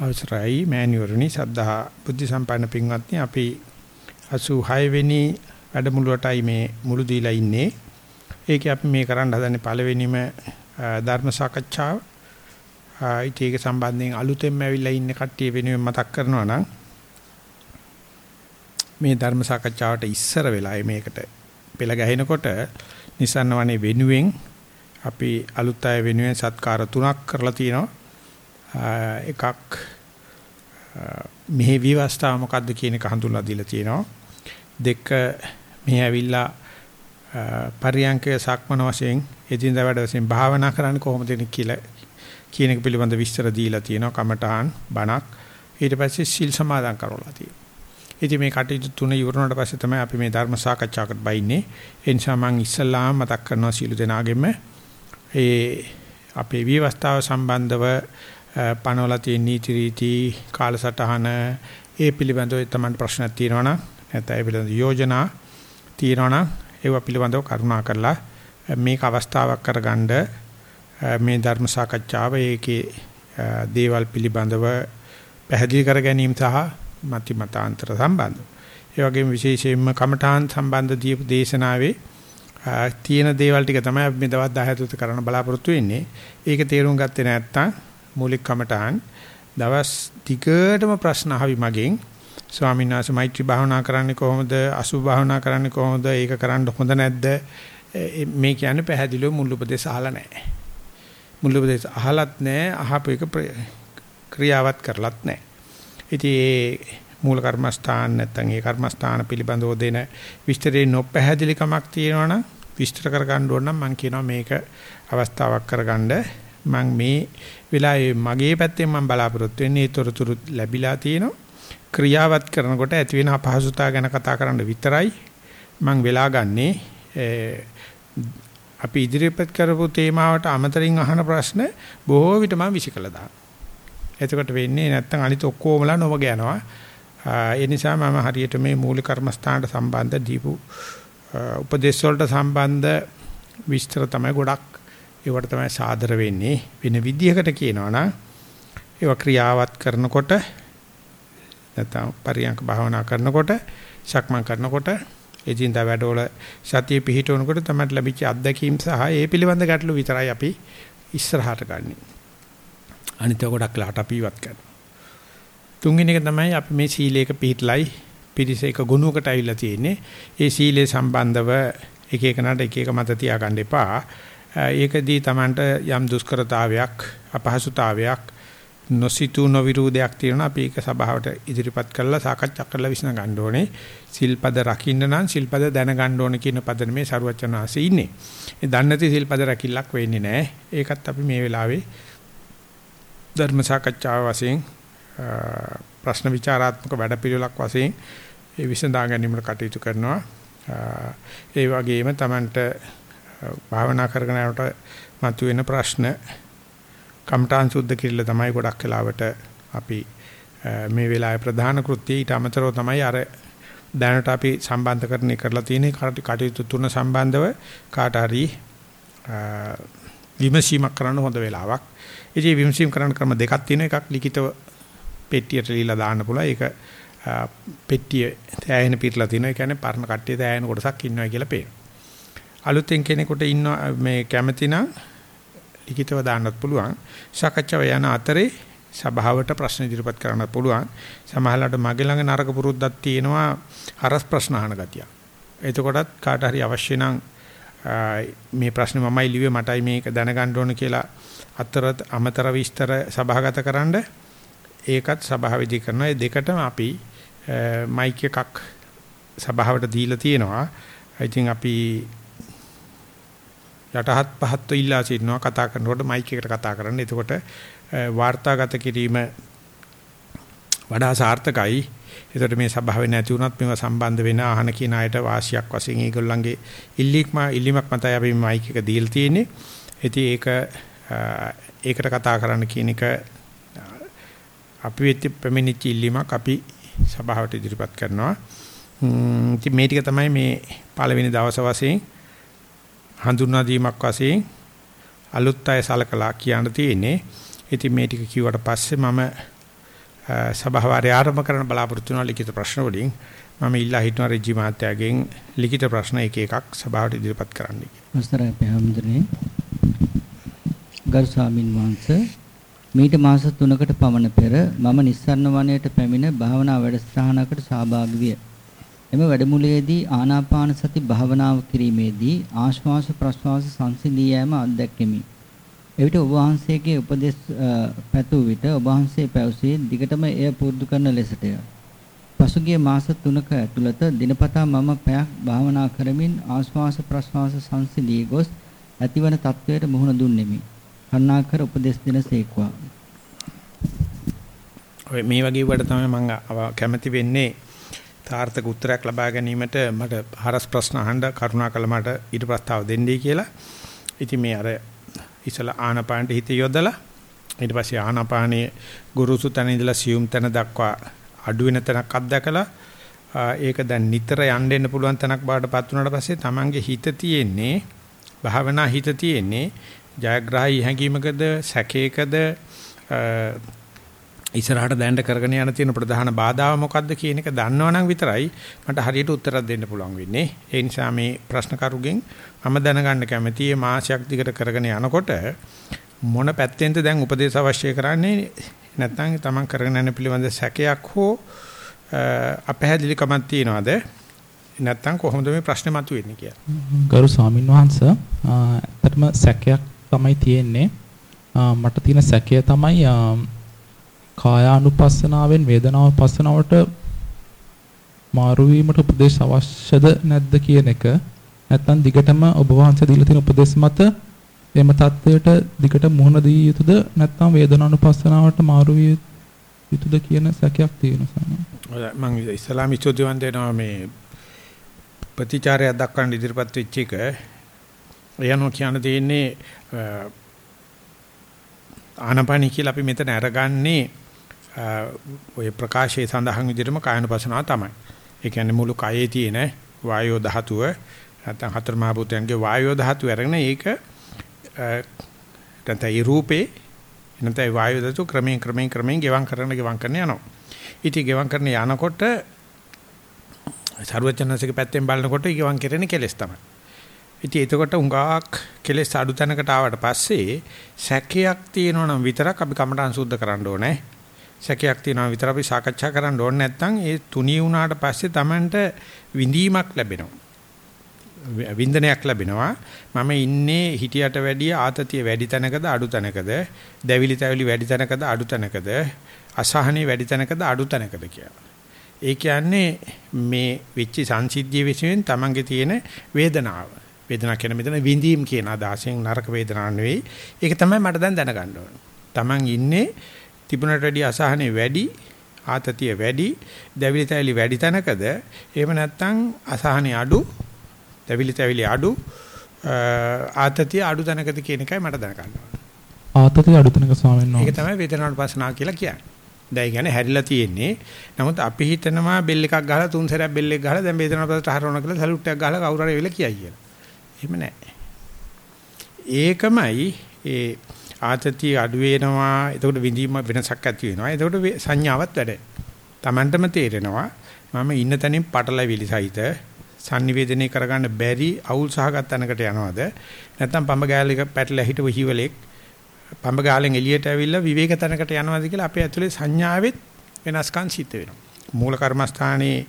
අවසරයි මෑණිවරණි සද්ධා බුද්ධ සම්පන්න පින්වත්නි අපි 86 වෙනි වැඩමුළුවටයි මේ මුළු දීලා ඉන්නේ. ඒකේ අපි මේ කරන්න හදන්නේ පළවෙනිම ධර්ම සාකච්ඡාව. ඒක සම්බන්ධයෙන් අලුතෙන්ම ඇවිල්ලා ඉන්න කට්ටිය වෙනුවෙන් මතක් කරනවා නම් මේ ධර්ම සාකච්ඡාවට ඉස්සර වෙලා මේකට පෙළ ගැහෙනකොට නිසන්න වනේ වෙනුවෙන් අපි අලුත් අය වෙනුවෙන් සත්කාර තුනක් කරලා තියෙනවා. එකක් මෙහි විවස්ථාව මොකද්ද කියන එක හඳුන්ලා දීලා තියෙනවා. දෙක මෙහි ඇවිල්ලා පරියංකය සක්මන වශයෙන් එදිනදා වැඩ වශයෙන් භාවනා කරන්නේ කොහොමද කියලා කියන එක පිළිබඳ විස්තර දීලා තියෙනවා. කමඨාන් බණක් ඊට පස්සේ සිල් සමාදන් කරවලා තියෙනවා. ඉතින් මේ කටයුතු තුන ඉවරනට පස්සේ තමයි අපි මේ ධර්ම සාකච්ඡාවකට බයින්නේ. ඒ නිසා මම ඉස්සල්ලාම මතක් කරනවා සීල දෙනාගෙම ඒ අපේ විවස්ථාව සම්බන්ධව පනවලා තියෙන නීති රීති කාලසටහන ඒ පිළිබඳව තමයි ප්‍රශ්නක් තියෙනවා නම් නැත්නම් ඒ පිළිබඳ යෝජනා තියෙනවා නම් ඒව පිළිබඳව කරුණා කරලා මේක අවස්ථාවක් කරගන්න මේ ධර්ම සාකච්ඡාව ඒකේ දේවල් පිළිබඳව පැහැදිලි කර ගැනීම සහ මති මතාන්තර සම්බන්ධව. ඒ වගේම විශේෂයෙන්ම කමඨාන් සම්බන්ධ දීප දේශනාවේ තියෙන දේවල් ටික තමයි අපි මේ දවස් 10 තුත කරන්න බලාපොරොත්තු වෙන්නේ. ඒක තේරුම් ගත්තේ නැත්නම් මූලික කමඨාන් දවස් ටිකටම ප්‍රශ්න අහවි මගෙන්. ස්වාමීන් වහන්සේ මෛත්‍රී භාවනා කරන්නේ කොහොමද? අසුභ භාවනා කරන්නේ කොහොමද? ඒක කරන්න හොඳ නැද්ද? මේ කියන්නේ පැහැදිලිව මුල් උපදේශ අහලා නැහැ. මුල් උපදේශ අහලත් නැහැ අහපු එක ක්‍රියාවත් කරලත් නැහැ. ඉතින් ඒ මූල කර්මස්ථාන නැත්නම් ඒ කර්මස්ථාන පිළිබඳව දෙන විස්තරේ නොපැහැදිලිකමක් තියෙනවනම් විස්තර කරගන්න ඕන නම් මම කියනවා මේක අවස්ථාවක් කරගන්න. මම මේ වෙලාවේ මගේ පැත්තෙන් මම බලාපොරොත්තු වෙන්නේ ඒ තොරතුරු ලැබිලා තියෙනවා ක්‍රියාවත් කරනකොට ඇති වෙන අපහසුතාව ගැන කතා කරන්න විතරයි මම වෙලා ගන්නේ අපි ඉදිරිපත් කරපු තේමාවට අමතරින් අහන ප්‍රශ්න බොහෝ විට මම විසිකලා දානවා. එතකොට වෙන්නේ නැත්තම් අනිත ඔක්කොමලා නොවග යනවා. ඒ නිසා මම හරියට මේ මූලික කර්මස්ථානට සම්බන්ධ දීපු උපදේශ වලට සම්බන්ධ විස්තර තමයි ගොඩක් ඒවට තමයි සාදර වෙන්නේ වෙන විදිහකට කියනවා නම් ඒව ක්‍රියාවත් කරනකොට නැත්නම් පරියන්ක භාවනා කරනකොට ශක්මන් කරනකොට එදින්දා වැඩවල සතිය පිහිටවනකොට තමයි ලැබිච්ච අත්දැකීම් සහ ඒ පිළිබඳ ගැටලු විතරයි අපි ඉස්සරහට ගන්නෙ. අනිත් ගොඩක් ලාට අපි ඉවත් කරනවා. තුන්වෙනි එක තමයි අපි මේ සීලයක පිළිట్లයි පිරිස එක ගුණයකට ඇවිල්ලා තියෙන්නේ. ඒ සීලේ සම්බන්ධව එක එකනට එක එක මත තියාගන්න එපා. ඒකදී Tamanට යම් දුෂ්කරතාවයක් අපහසුතාවයක් නොසිතු නොවිරෝධයක් තියෙනවා අපි ඒක සභාවට ඉදිරිපත් කරලා සාකච්ඡා කරලා විශ්න ගන්න ඕනේ සිල්පද රකින්න නම් සිල්පද දැනගන්න ඕනේ කියන පදනමේ සරුවචනාංශේ ඉන්නේ. ඒ දන්නේ නැති සිල්පද රැකිල්ලක් වෙන්නේ නැහැ. ඒකත් අපි මේ වෙලාවේ ධර්ම සාකච්ඡාව වශයෙන් ප්‍රශ්න විචාරාත්මක වැඩපිළිවෙලක් වශයෙන් ඒ විසඳා ගැනීමට කටයුතු කරනවා. ඒ වගේම Tamanට භාවනා කරගෙන යනකොට මතුවෙන ප්‍රශ්න කම්ඨාන් සුද්ධ කිරිල්ල තමයි ගොඩක් වෙලාවට අපි මේ වෙලාවේ ප්‍රධාන කෘත්‍යය ඊට අමතරව තමයි අර දැනට අපි සම්බන්ධකරණය කරලා තියෙන කටයුතු තුන සම්බන්ධව කාට හරි විමසීමක් කරන්න හොඳ වෙලාවක්. ඉතින් විමසීම් කරන්න ක්‍රම දෙකක් තියෙනවා. එකක් ලිඛිතව පෙට්ටියට ලියලා දාන්න පුළුවන්. ඒක පෙට්ටිය තෑයෙන පිටලා තියෙනවා. ඒ කියන්නේ පරණ කට්ටිය තෑයෙන කොටසක් ඉන්නවා කියලා පේනවා. අලුතෙන් කෙනෙකුට ඉන්න මේ කැමති නම් ලිඛිතව දාන්නත් පුළුවන්. සාකච්ඡාව යන අතරේ සභාවට ප්‍රශ්න ඉදිරිපත් කරන්න පුළුවන්. සමහරවිට මගේ ළඟ නරක පුරුද්දක් තියෙනවා හරස් ප්‍රශ්න අහන ගතිය. එතකොටත් කාට හරි අවශ්‍ය නම් මේ ප්‍රශ්නේ මමයි ලිව්වේ මටයි මේක දැනගන්න ඕන කියලා අතර අමතර විස්තර සභාගත කරන්න ඒකත් සභාවේදී කරනවා. ඒ දෙකටම අපි මයික් එකක් සභාවට දීලා තියෙනවා. ඉතින් අපි යටහත් පහත් ඉල්ලා සිටිනවා කතා කරනකොට මයික් එකට කතා කරන්න. එතකොට වාර්තාගත කිරීම වඩා සාර්ථකයි. එතකොට මේ සභාවේ නැති වුණත් මේවා සම්බන්ධ වෙන අහන කියන අයට වාසියක් වශයෙන් ඒගොල්ලන්ගේ ඉල්ලීමක් ඉල්ලීමක් මතයි අපි මයික් එක දීලා තියෙන්නේ. ඉතින් ඒක ඒකට කතා කරන්න කියන එක අපි වෙච්ච පැමිණිච්ච ඉල්ලීමක් අපි සභාවට ඉදිරිපත් කරනවා. ඉතින් මේ ටික තමයි මේ පළවෙනි දවස් වශයෙන් හඳුන්වා දීමක් වශයෙන් අලුත් අය සලකලා කියන්න තියෙන්නේ. ඉතින් මේ ටික කිව්වට පස්සේ මම සභාවාරය ආරම්භ කරන්න බලාපොරොත්තු වෙන ලිඛිත ප්‍රශ්න වලින් මම ඉල්ලා හිටන රජි මාත්‍යාගෙන් ලිඛිත ප්‍රශ්න එක එකක් සභාවට ඉදිරිපත් කරන්න කියලා. අවසරයි පැහැදිලිනේ. ගරු ස්වාමින් වහන්සේ මීට මාස 3කට පමණ පෙර මම නිස්සරණ වනයේට පැමිණ භාවනා වැඩසටහනකට සහභාගී විය. එම වැඩමුළුවේදී ආනාපාන සති භාවනාව කිරීමේදී ආශ්වාස ප්‍රශ්වාස සංසිඳී යෑම අත්දැක්කෙමි. එවිට ඔබ වහන්සේගේ උපදෙස් පැතුූ විට ඔබ වහන්සේ පැවසී දිගටම එය පුරුදු කරන ලෙසටය. පසුගිය මාස 3ක ඇතුළත දිනපතා මම පැයක් භාවනා කරමින් ආශ්වාස ප්‍රශ්වාස සංසිඳී ගොස් ඇතිවන තත්වයට මුහුණ දුන්නෙමි. කරුණාකර උපදෙස් දෙනසේක්වා. ඔය මේ වගේ වට තමයි මම කැමති වෙන්නේ සාර්ථක උත්තරයක් ලබා ගැනීමට මට හරස් ප්‍රශ්න අහන්න කරුණාකර මට ඊට ප්‍රස්තාව දෙන්නයි කියලා. ඉතින් මේ අර ඉසලා ආනාපානට හිත යොදලා ඊට පස්සේ ආනාපානයේ ගුරුසු තැන ඉඳලා සියුම් තැන දක්වා අඩු වෙන තැනක් අත්දකලා ඒක දැන් නිතර යන්න එන්න පුළුවන් තැනක් බාටපත් වුණාට පස්සේ Tamange හිත තියෙන්නේ භාවනා හිත තියෙන්නේ ජයග්‍රාහී හැඟීමකද සැකේකද ඉස්සරහට දැනට කරගෙන යන තියෙන ප්‍රධාන බාධාව මොකක්ද කියන එක දන්නවනම් විතරයි මට හරියට උත්තරයක් දෙන්න පුළුවන් වෙන්නේ. ඒ නිසා මේ ප්‍රශ්න කරුගෙන් මම දැනගන්න කැමතියි මාසයක් දිගට කරගෙන යනකොට මොන පැත්තෙන්ද දැන් උපදේශ අවශ්‍ය කරන්නේ නැත්නම් තමන් කරගෙන යන පිළිබඳ සැකයක් හෝ අපහැදිලිකමක් තියනවාද නැත්නම් කොහොමද මේ ප්‍රශ්නේ මතුවෙන්නේ කියලා. ගරු ස්වාමින් වහන්සේ ඇත්තටම සැකයක් තමයි තියෙන්නේ. මට තියෙන සැකය තමයි කායානුපස්සනාවෙන් වේදනාව පස්සනාවට මාරු වීමට උපදේශ අවශ්‍යද නැද්ද කියන එක. නැත්නම් දිගටම ඔබ වහන්සේ දීලා තියෙන උපදේශ මත එම தത്വයට දිගට මුහුණ දී යුතුද? නැත්නම් වේදනානුපස්සනාවට මාරු විය යුතුද කියන සැකයක් තියෙනවා සමහරවිට මම ඉස්ලාම ඉස්තුතිවන් දෙනවා මේ ප්‍රතිචාරයක් දක්වන්න ඉදිරිපත් වෙච්ච එක. එයනෝ කියන දෙන්නේ ආනපනී කියලා අපි මෙතන අරගන්නේ ඔය ප්‍රකාශයේ සඳහන් විදිහටම කායනුපසනාව තමයි. ඒ කියන්නේ මුළු කයේ තියෙන වායෝ ධාතුව නැත්නම් හතර මහ භූතයන්ගේ වායෝ ධාතුව අරගෙන ඒක නැත්නම් ඒ රූපේ නැත්නම් වායෝ ධාතුව ක්‍රමයෙන් ක්‍රමයෙන් ක්‍රමයෙන් ගෙවම් කරන ගෙවම් කරන යනවා. ඉතින් ගෙවම් කරන යනකොට සරුවචනසික පැත්තෙන් බලනකොට ගෙවම් කරන්නේ කෙලස් තමයි. ඉතින් එතකොට උඟාක් කෙලස් අඩු තැනකට ආවට පස්සේ සැකයක් තියෙනවා නම් විතරක් අපි කමටහන් සුද්ධ කරන්න ඕනේ. සැකයක් තියෙනවා විතර අපි සාකච්ඡා කරන්න ඕනේ නැත්නම් ඒ තුනී වුණාට පස්සේ Tamanට විඳීමක් ලැබෙනවා. වින්දනයක් ලැබෙනවා. මම ඉන්නේ හිටියට වැඩිය ආතතිය වැඩි තැනකද අඩු තැනකද? දැවිලි තැවිලි වැඩි තැනකද අඩු තැනකද? අසහනෙ වැඩි තැනකද අඩු තැනකද කියලා. ඒ කියන්නේ මේ වෙච්ච සංසිද්ධිය විශ්වෙන් Tamanගේ තියෙන වේදනාව. වේදනාව කියන මෙතන විඳීම් කියන අදහසෙන් නරක වේදනාවක් නෙවෙයි. ඒක තමයි මට දැන් දැනගන්න ඕනේ. Taman ඉන්නේ තිබුණට වැඩිය අසහනෙ වැඩි ආතතිය වැඩි දැවිලි තැවිලි වැඩි තැනකද එහෙම නැත්නම් අසහනෙ අඩු දැවිලි තැවිලි අඩු ආතතිය අඩු තැනකද කියන එකයි මට දැනගන්න ආතතිය අඩු තැනක ස්වාමීන් වහන්සේ. ඒක තමයි වේදනාවට පස්සනාව කියලා කියන්නේ. දැන් කියන්නේ හැරිලා තියෙන්නේ. නමුත් අපි හිතනවා බෙල් එකක් ගහලා තුන් සැරයක් බෙල් එක ගහලා දැන් වේදනාවට පස්සට හරවන කියලා සලුට් එකක් ගහලා කවුරු හරි වෙලා කියයි කියලා. එහෙම නැහැ. ඒකමයි ඒ ආතතිය අඩු වෙනවා. එතකොට විඳීම වෙනසක් ඇති වෙනවා. එතකොට සංඥාවත් වැඩ. Tamanටම තේරෙනවා මම ඉන්න තැනින් පටලැවිලි සහිත sannivedanaya කරගන්න බැරි අවුල් සහගත තැනකට යනවද? නැත්නම් පඹ ගෑලක පැටලලා හිටව හිවලෙක් පඹ ගාලෙන් එළියට ඇවිල්ලා විවේක තැනකට යනවද කියලා අපේ ඇතුලේ සංඥාවෙත් වෙනස්කම් සිද්ධ වෙනවා. මූල කර්මස්ථානයේ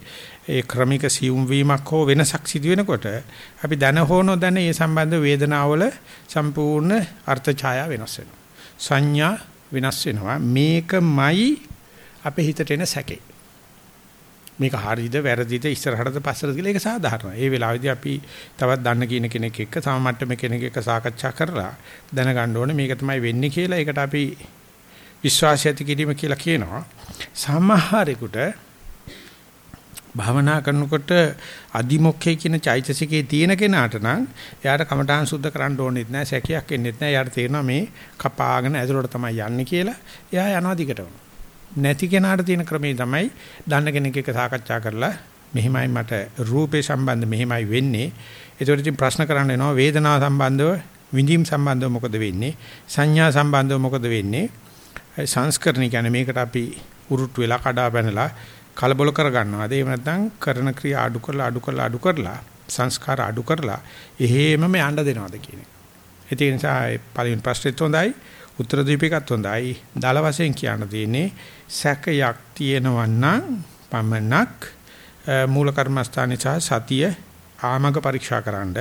ඒ ක්‍රමික සියුම් වීමක් හෝ වෙනසක් සිදු වෙනකොට අපි දන හෝ නොදන ඒ සම්බන්ධ වේදනාවල සම්පූර්ණ අර්ථ ඡායා වෙනස් වෙනවා. සංඥා වෙනස් වෙනවා. මේකමයි අපේ හිතට එන සැකේ. මේක හරියද වැරදිද ඉස්සරහටද පස්සටද කියලා ඒක සාධාරණයි. ඒ වෙලාවේදී අපි තවත් දන්න කියන කෙනෙක් එක්ක සම මට්ටමේ කෙනෙක් එක්ක සාකච්ඡා කරලා දැනගන්න ඕනේ මේක තමයි වෙන්නේ කියලා. ඒකට අපි විශ්වාසය ඇති කිරීම කියලා කියනවා. සමහරෙකුට භාවනා කරනකොට අදිමොක්ඛේ කියන චෛතසිකේ තියෙන කෙනාට නම් එයාට කමඨාන් සුද්ධ කරන්න ඕනෙත් නැහැ සැකයක් එන්නෙත් නැහැ එයාට තේරෙනවා මේ කපාගෙන ඇතුළට තමයි යන්නේ කියලා එයා යනවා දිගටම. නැති කෙනාට තියෙන ක්‍රමේ තමයි දන්න කෙනෙක් එක්ක සාකච්ඡා කරලා මෙහිමයි මට රූපේ සම්බන්ධ මෙහිමයි වෙන්නේ. ඒකට ඉතින් ප්‍රශ්න කරන්න එනවා වේදනාව සම්බන්ධව විඳීම් සම්බන්ධව මොකද වෙන්නේ සංඥා සම්බන්ධව මොකද වෙන්නේ? සංස්කරණ කියන්නේ මේකට අපි උරුට්ට වෙලා කඩා බැනලා කලබල කර ගන්නවාද එහෙම නැත්නම් කරන ක්‍රියා අඩු කරලා අඩු කරලා අඩු කරලා සංස්කාර අඩු කරලා එහෙමම යන්න දෙනවද කියන එක. ඒ නිසා පළවෙනි ප්‍රශ්නෙත් හොඳයි උත්තර දීපිකත් හොඳයි. දල වශයෙන් කියන්න තියෙන්නේ සැකයක් තියෙනවා නම් පමණක් මූල කර්මස්ථානයේ සහ සතිය ආමග පරීක්ෂා කරන්න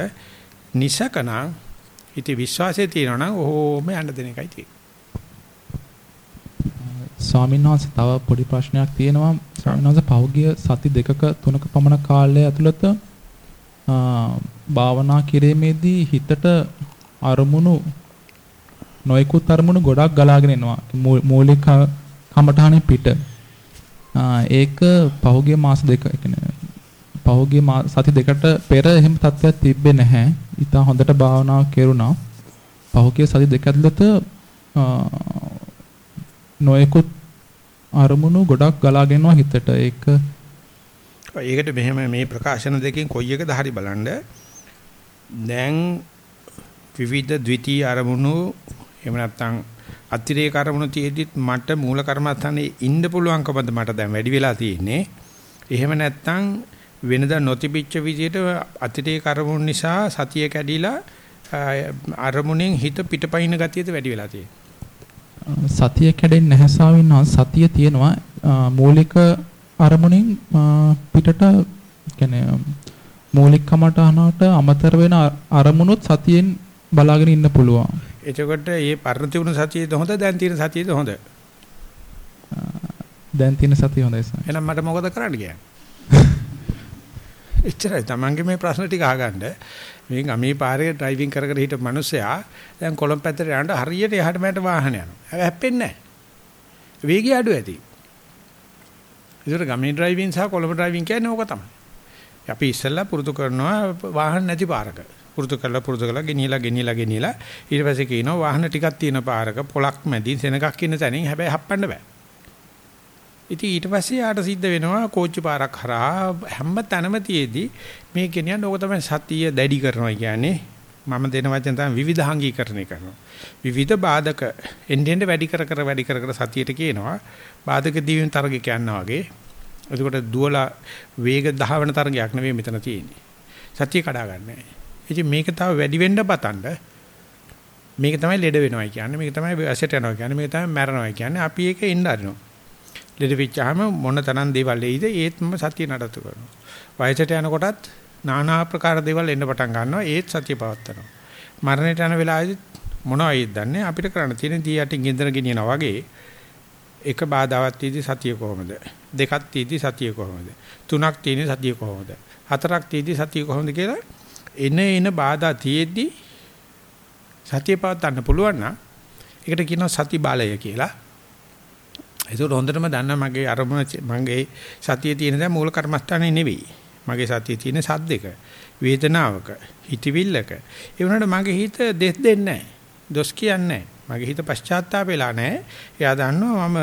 නිසකනම් ඉති විශ්වාසය තියෙනවා නම් ඕම යන්න දෙන එකයි තියෙන්නේ. ස්වාමීන් වහන්සේ තව පොඩි ප්‍රශ්නයක් තියෙනවා. ස්වාමීන් වහන්සේ පෞද්ගලික සති දෙකක තුනක පමණ කාලය ඇතුළත භාවනා කිරීමේදී හිතට අරමුණු නොයෙකුත් අරමුණු ගොඩක් ගලාගෙන එනවා. මූලික කමඨානේ පිට. ඒක පහුගිය මාස දෙක කියන්නේ පහුගිය සති දෙකට පෙර එහෙම තත්ත්වයක් තිබ්බේ නැහැ. ඊට හොඳට භාවනාව කෙරුණා. පහුගිය සති දෙක ඇතුළත නොයෙකුත් අරමුණු ගොඩක් ගලාගෙනවා හිතට. ඒක ඒකට මෙහෙම මේ ප්‍රකාශන දෙකෙන් කොයි එකද හරි බලන්න. දැන් විවිධ ද්විතීයි අරමුණු එහෙම නැත්නම් අතිරේක අරමුණු තියෙද්දිත් මට මූල කර්මස්ථානේ ඉන්න පුළුවන්කමද මට දැන් වැඩි වෙලා තියෙන්නේ. එහෙම නැත්නම් වෙනදා නොතිබිච්ච විදිහට අතිරේක අරමුණු නිසා සතිය කැඩිලා අරමුණෙන් හිත පිටපයින් ගතියද වැඩි වෙලා තියෙන්නේ. සතිය කැඩෙන්නේ නැහැ ස්වාමීන් සතිය තියෙනවා මූලික අරමුණෙන් පිටට කියන්නේ මූලික කමටහනට අමතර වෙන අරමුණුත් සතියෙන් බලාගෙන ඉන්න පුළුවන්. එතකොට මේ පරණ තිබුණු සතියේද හොඳ දැන් තියෙන සතියේද හොඳ? දැන් තියෙන සතිය හොඳයි සර්. එහෙනම් මට මොකද කරන්න කියන්නේ? එච්චරයි තමන්ගේ මේ ප්‍රශ්න ටික අහගන්න. මේ ගමේ පාරේ ඩ්‍රයිවිං කර කර හිටපු මිනිස්සයා දැන් කොළඹ පැත්තට යන්න හරියට එහාට මෙහාට වාහන යනවා. හැබැයි හැප්පෙන්නේ නැහැ. වේගය අඩු ඇති. ඒතර ගමේ ඩ්‍රයිවිං සහ කොළඹ ඩ්‍රයිවිං කියන්නේ ඕක තමයි. අපි ඉස්සෙල්ලා පුරුදු කරනවා වාහන නැති පාරක. පුරුදු කරලා පුරුදු කරලා ගෙනියලා ගෙනියලා ගෙනියලා ඊට පස්සේ කියනවා වාහන ටිකක් තියෙන පාරක පොලක් මැදින් සෙනගක් ඉන්න තැනින් හැබැයි හප්පන්න බෑ. ඉතින් ඊට පස්සේ යාට සිද්ධ වෙනවා කෝච්චි පාරක් හරහා හැම තැනම තියේදී මේ ගෙනියන්න ඕක තමයි සතිය දැඩි කරනවා කියන්නේ මම දෙන වචන තමයි විවිධාංගීකරණය කරනවා. විවිධ බාධක එන්නෙන් වැඩි කර කර වැඩි කර කර සතියට කියනවා. බාධක දීවින් තරගයක් යනවා වගේ. එතකොට දුවලා වේග දහවන තරගයක් නෙවෙයි මෙතන තියෙන්නේ. සතිය කඩා ගන්නෑ. ඉතින් මේක තව වැඩි වෙන්න පතන්න මේක තමයි ලෙඩ වෙනවා කියන්නේ මේක තමයි ඇසෙට යනවා කියන්නේ මේක තමයි මැරෙනවා කියන්නේ අපි ඒක ඉන්න අරිනවා ලෙඩ වෙච්චාම මොන තරම් දේවල් එයිද ඒත් මම සතිය නඩත්තු කරනවා. වයසට යනකොටත් নানা ආකාර දේවල් එන්න පටන් ගන්නවා ඒත් සතිය පවත්නවා මරණයට යන වෙලාවේදී මොනවයිද දන්නේ? අපිට කරන්න තියෙන දී යටින් ගෙදර ගෙනියනවා වගේ එක බාධාවක් තීදි සතිය කොහොමද? දෙකක් තීදි සතිය කොහොමද? තුනක් තීදි සතිය කොහොමද? හතරක් තීදි සතිය කොහොමද කියලා එන එන බාධා තියෙද්දි සතිය පවත්වන්න පුළුවන් නම් ඒකට කියනවා සති බලය කියලා. ඒක හොඳටම දන්න මගේ අරමුණ මගේ සතියේ තියෙන දැන් මූල කර්මස්ථානේ නෙවෙයි. මගේ සතියේ තියෙන සද්දක, වේදනාවක, හිතවිල්ලක. ඒ වුණාට මගේ හිත දෙස් දෙන්නේ නැහැ. දොස් කියන්නේ මගේ හිත පශ්චාත්තාප වෙලා නැහැ. එයා දන්නවා මම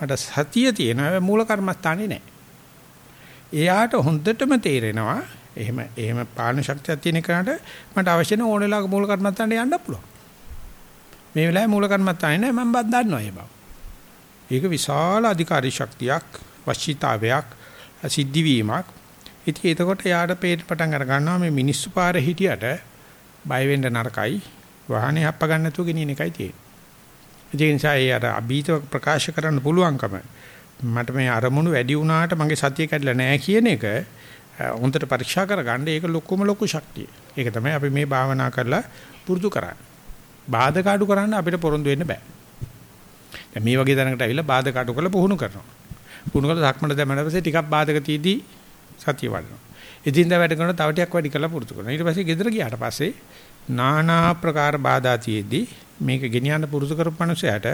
මට සතිය තියෙනවා මූල කර්මස්ථානේ නැහැ. එයාට හොඳටම තේරෙනවා එහෙම එහෙම පාලන ශක්තියක් තියෙන කෙනාට මට අවශ්‍ය නැ ඕන වෙලාවක මූල කර්මත්තාන්ට යන්න පුළුවන්. මේ වෙලාවේ මූල කර්මත්තානේ නෑ මම බත් දන්නවා ඒ බව. ඒක විශාල අධිකාරී ශක්තියක්, වශීතාවයක්, සිද්ධි වීමක්. ඉතින් එතකොට යාට පේට පටන් අර ගන්නවා මේ මිනිස්සු පාරේ හිටියට බය වෙන්න නරකයි. වාහනේ හප්ප ගන්න නැතුව ගෙනියන එකයි තියෙන්නේ. ඒ නිසා ඒ අර අභීතව ප්‍රකාශ කරන්න පුළුවන්කම මට මේ අරමුණු වැඩි වුණාට මගේ සතිය කැඩලා නැහැ කියන එක හොඳට පරීක්ෂා කරගන්න ඒක ලොකුම ලොකු ශක්තිය. ඒක තමයි අපි මේ භාවනා කරලා පුරුදු කරන්නේ. බාධක අඩු කරන්න අපිට පොරොන්දු වෙන්න බෑ. දැන් මේ වගේ දැනකට ඇවිල්ලා බාධක අඩු කරලා පුහුණු කරනවා. පුහුණු කරලා ධක්මන දැමන පස්සේ ටිකක් බාධක තීදී සතිය වඩනවා. ඉදින්දා වැඩ කරන තව ටිකක් වැඩි කරලා පුරුදු කරනවා. ඊට පස්සේ ගෙදර ගියාට පස්සේ নানা ප්‍රකාර බාධා තියේදී මේක ගෙනියන්න පුරුදු කරපු මනුස්සයාට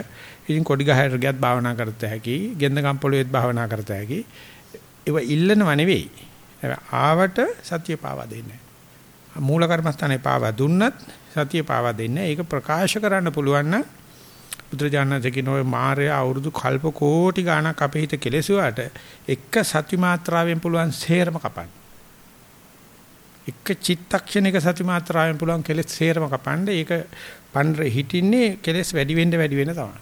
ඉතින් කොඩි ගහයට ගියත් භාවනා කරත හැකි, ගෙන්ද කම්පොළුවේත් භාවනා කරත හැකි. ඒව ඉල්ලනව නෙවෙයි. ආවට සතිය පාවා දෙන්නේ මූල කර්මස්ථානේ පාවා දුන්නත් සතිය පාවා දෙන්නේ ඒක ප්‍රකාශ කරන්න පුළුවන් නම් බුදුරජාණන් කියනෝයි මාර්ය අවුරුදු කල්ප කෝටි ගණක් අපේ හිත කෙලෙසුවාට එක සති මාත්‍රාවෙන් පුළුවන් සේරම කපන්න. එක චිත්තක්ෂණයක සති මාත්‍රාවෙන් පුළුවන් කෙලෙස් සේරම කපන්න. ඒක පන්රේ හිටින්නේ කෙලෙස් වැඩි වෙන්න වැඩි වෙන තමයි.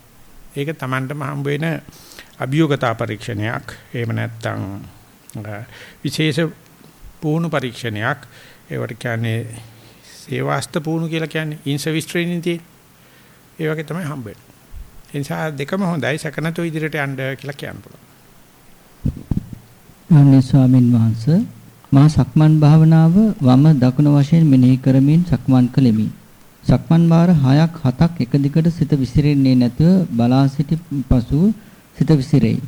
ඒක Tamanටම හම්බ වෙන අභියෝගතා පරීක්ෂණයක්. එහෙම නැත්නම් විශේෂ පුහුණු පරීක්ෂණයක්. ඒවට කියන්නේ සේවාස්ත පුහුණු කියලා කියන්නේ ඉන් සර්විස් ට්‍රේනින් tie ඒ වගේ තමයි හම්බෙන්නේ. ඒ නිසා දෙකම හොඳයි සකනතෝ ඉදිරියට යන්න කියලා කියන්න පුළුවන්. අනේ ස්වාමින් වහන්සේ මා සක්මන් භාවනාව වම දකුණ වශයෙන් මෙනෙහි කරමින් සක්මන් කළෙමි. සක්මන් වාර 6ක් 7ක් එක දිගට සිත විසිරෙන්නේ නැතුව බලා සිටි පසු සිත විසිරෙයි.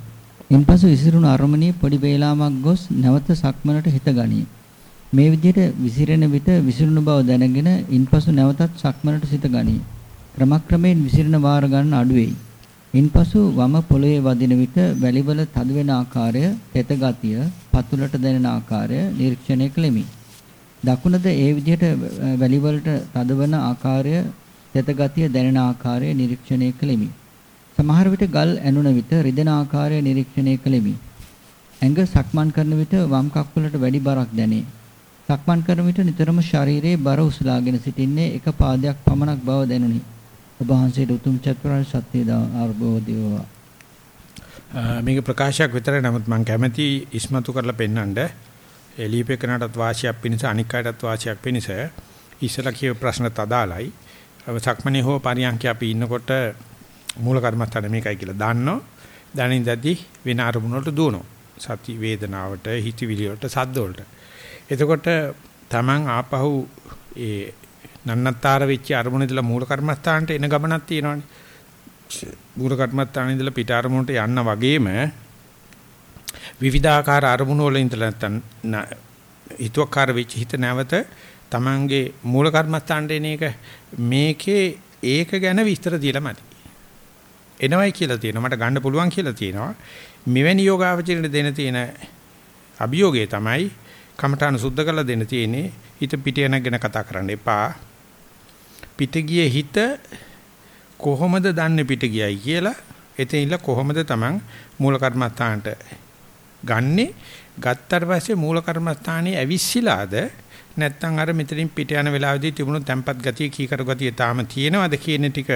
ඉන්පසු විසිරුණු අරමුණේ පොඩි වේලාවක් ගොස් නැවත සක්මනට හිත ගනී. මේ විදිහට විසිරෙන විට විසිරුණු බව දැනගෙන ඉන්පසු නැවතත් සක්මනට සිත ගනී. ක්‍රමක්‍රමයෙන් විසිරෙන වාර ගණන අඩු වෙයි. ඉන්පසු වම පොළවේ වදින විට වැලිවල තද වෙන ආකාරය, තෙත ගතිය, පතුලට දැනෙන ආකාරය නිරීක්ෂණය කළෙමි. දකුණද ඒ විදිහට වැලිවලට තදවන ආකාරය, තෙත ගතිය දැනෙන ආකාරය නිරීක්ෂණය කළෙමි. සමහර විට ගල් ඇනුන විට රිදෙන ආකාරය නිරීක්ෂණය කළෙමි. ඇඟ සක්මන් කරන විට වම් කකුලට වැඩි බරක් දැනේ. සක්මන් කරන විට නිතරම ශරීරයේ බර උසලාගෙන සිටින්නේ එක පාදයක් පමණක් බව දැනුනි. ඔබ වහන්සේට උතුම් චතුරාර්ය සත්‍ය අවබෝධය වේවා. මේක ප්‍රකාශයක් විතරයි නමුත් මම කැමැති ඉස්මතු කරලා පෙන්නන්න එලීපේකනටත් වාසියක් පිණිස අනික් අයටත් වාසියක් පිණිස ඉස්සලා කියව ප්‍රශ්නත් අදාළයි. සක්මණේ හෝ පරියන්ක අපි ඉන්නකොට මූල කර්මස්ථාන මේකයි කියලා දන්නෝ. දැනින්දදී වෙන අරමුණ වලට දුවනවා. සති වේදනාවට, හිතවිලි වලට, සද්ද වලට. එතකොට Taman ආපහු ඒ නන්නත්තර වෙච්ච අරමුණ ඉඳලා මූල කර්මස්ථානට එන ගමනක් තියෙනවානේ. මූල කර්මස්ථානේ ඉඳලා පිට අරමුණට යන්න වගේම විවිධාකාර අරමුණු වල ඉඳලා නැත්තම් හිතුවක්කාර වෙච්ච හිත නැවත Tamange මූල කර්මස්ථානට එන එක මේකේ ඒක ගැන විස්තර දීලා මදි. එනවයි කියලා තියෙනවා මට ගන්න පුළුවන් කියලා තියෙනවා. මෙවැනි යෝගාවචරයට දෙන තියෙන අභියෝගය තමයි කමඨාන සුද්ධ කරලා දෙන්න තියෙන්නේ හිත පිට යන ගැන කතා කරන්න එපා. පිට ගියේ හිත කොහොමද දන්නේ පිට ගියයි කියලා? එතනින්ල කොහොමද Taman මූල කර්මස්ථානට ගන්නෙ? ගත්තට පස්සේ මූල කර්මස්ථානයේ ඇවිස්සීලාද? නැත්නම් අර මෙතනින් පිට යන වෙලාවේදී තිබුණු තැම්පත් ගතිය කීකර ගතිය තාම තියෙනවද කියන ටික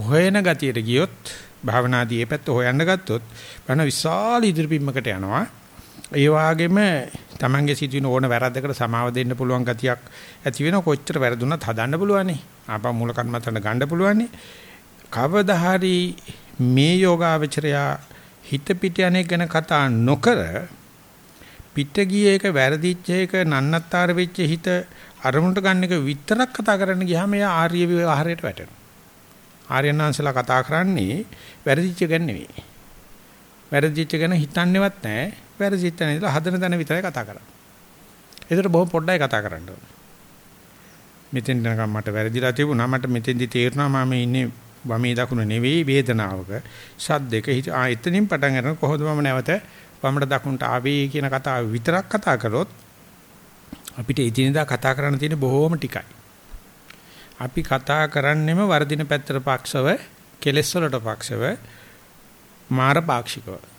හොයන ගතියට ගියොත් භාවනාදී ඒ පැත්ත හොයන්න ගත්තොත් බන විශාල ඉදිරිපින්මකට යනවා. ඒ වගේම Tamange සිදුවෙන ඕන වැරද්දකට සමාව දෙන්න පුළුවන් ගතියක් ඇති වෙන කොච්චර වැරදුනත් හදන්න පුළුවන්නේ. ආපහු මූල කර්මතන ගන්න පුළුවන්නේ. කවදා හරි මේ යෝගාවචරයා හිත පිට යන්නේ ගැන කතා නොකර පිට ගියේ එක වැරදිච්ච එක නන්නත්තර වෙච්ච හිත අරමුණට ගන්න එක විතරක් කතා කරන්න ගියාම එයා ආර්ය විවහාරයට වැටෙනවා. ආර්යනාංශලා කතා කරන්නේ වැරදිච්ච ගැන නෙවෙයි. වැරදිච්ච ගැන හිතන්නේවත් නැහැ. වැරදිච්ච තැන ඉඳලා හදන තැන විතරයි කතා කරන්නේ. ඒකට බොහොම පොඩ්ඩයි කතා කරන්න ඕනේ. මෙතෙන් නිකන් මට වැරදිලා තිබුණා. මට මෙතෙන්දි තේරුණා මම ඉන්නේ වමේ දකුණ නෙවෙයි වේදනාවක. සද්දක ආ එතනින් පටන් ගන්න කොහොමද මම නැවත වමට දකුණට ආවේ කියන කතාව විතරක් කතා කරොත් අපිට එදිනෙදා කතා කරන්න තියෙන බොහොම ටිකයි. අපි කතා කරන්නෙම වර්ධින පැත්තට පක්ෂව, කෙලෙස් වලට පක්ෂව, මාර පාක්ෂිකව.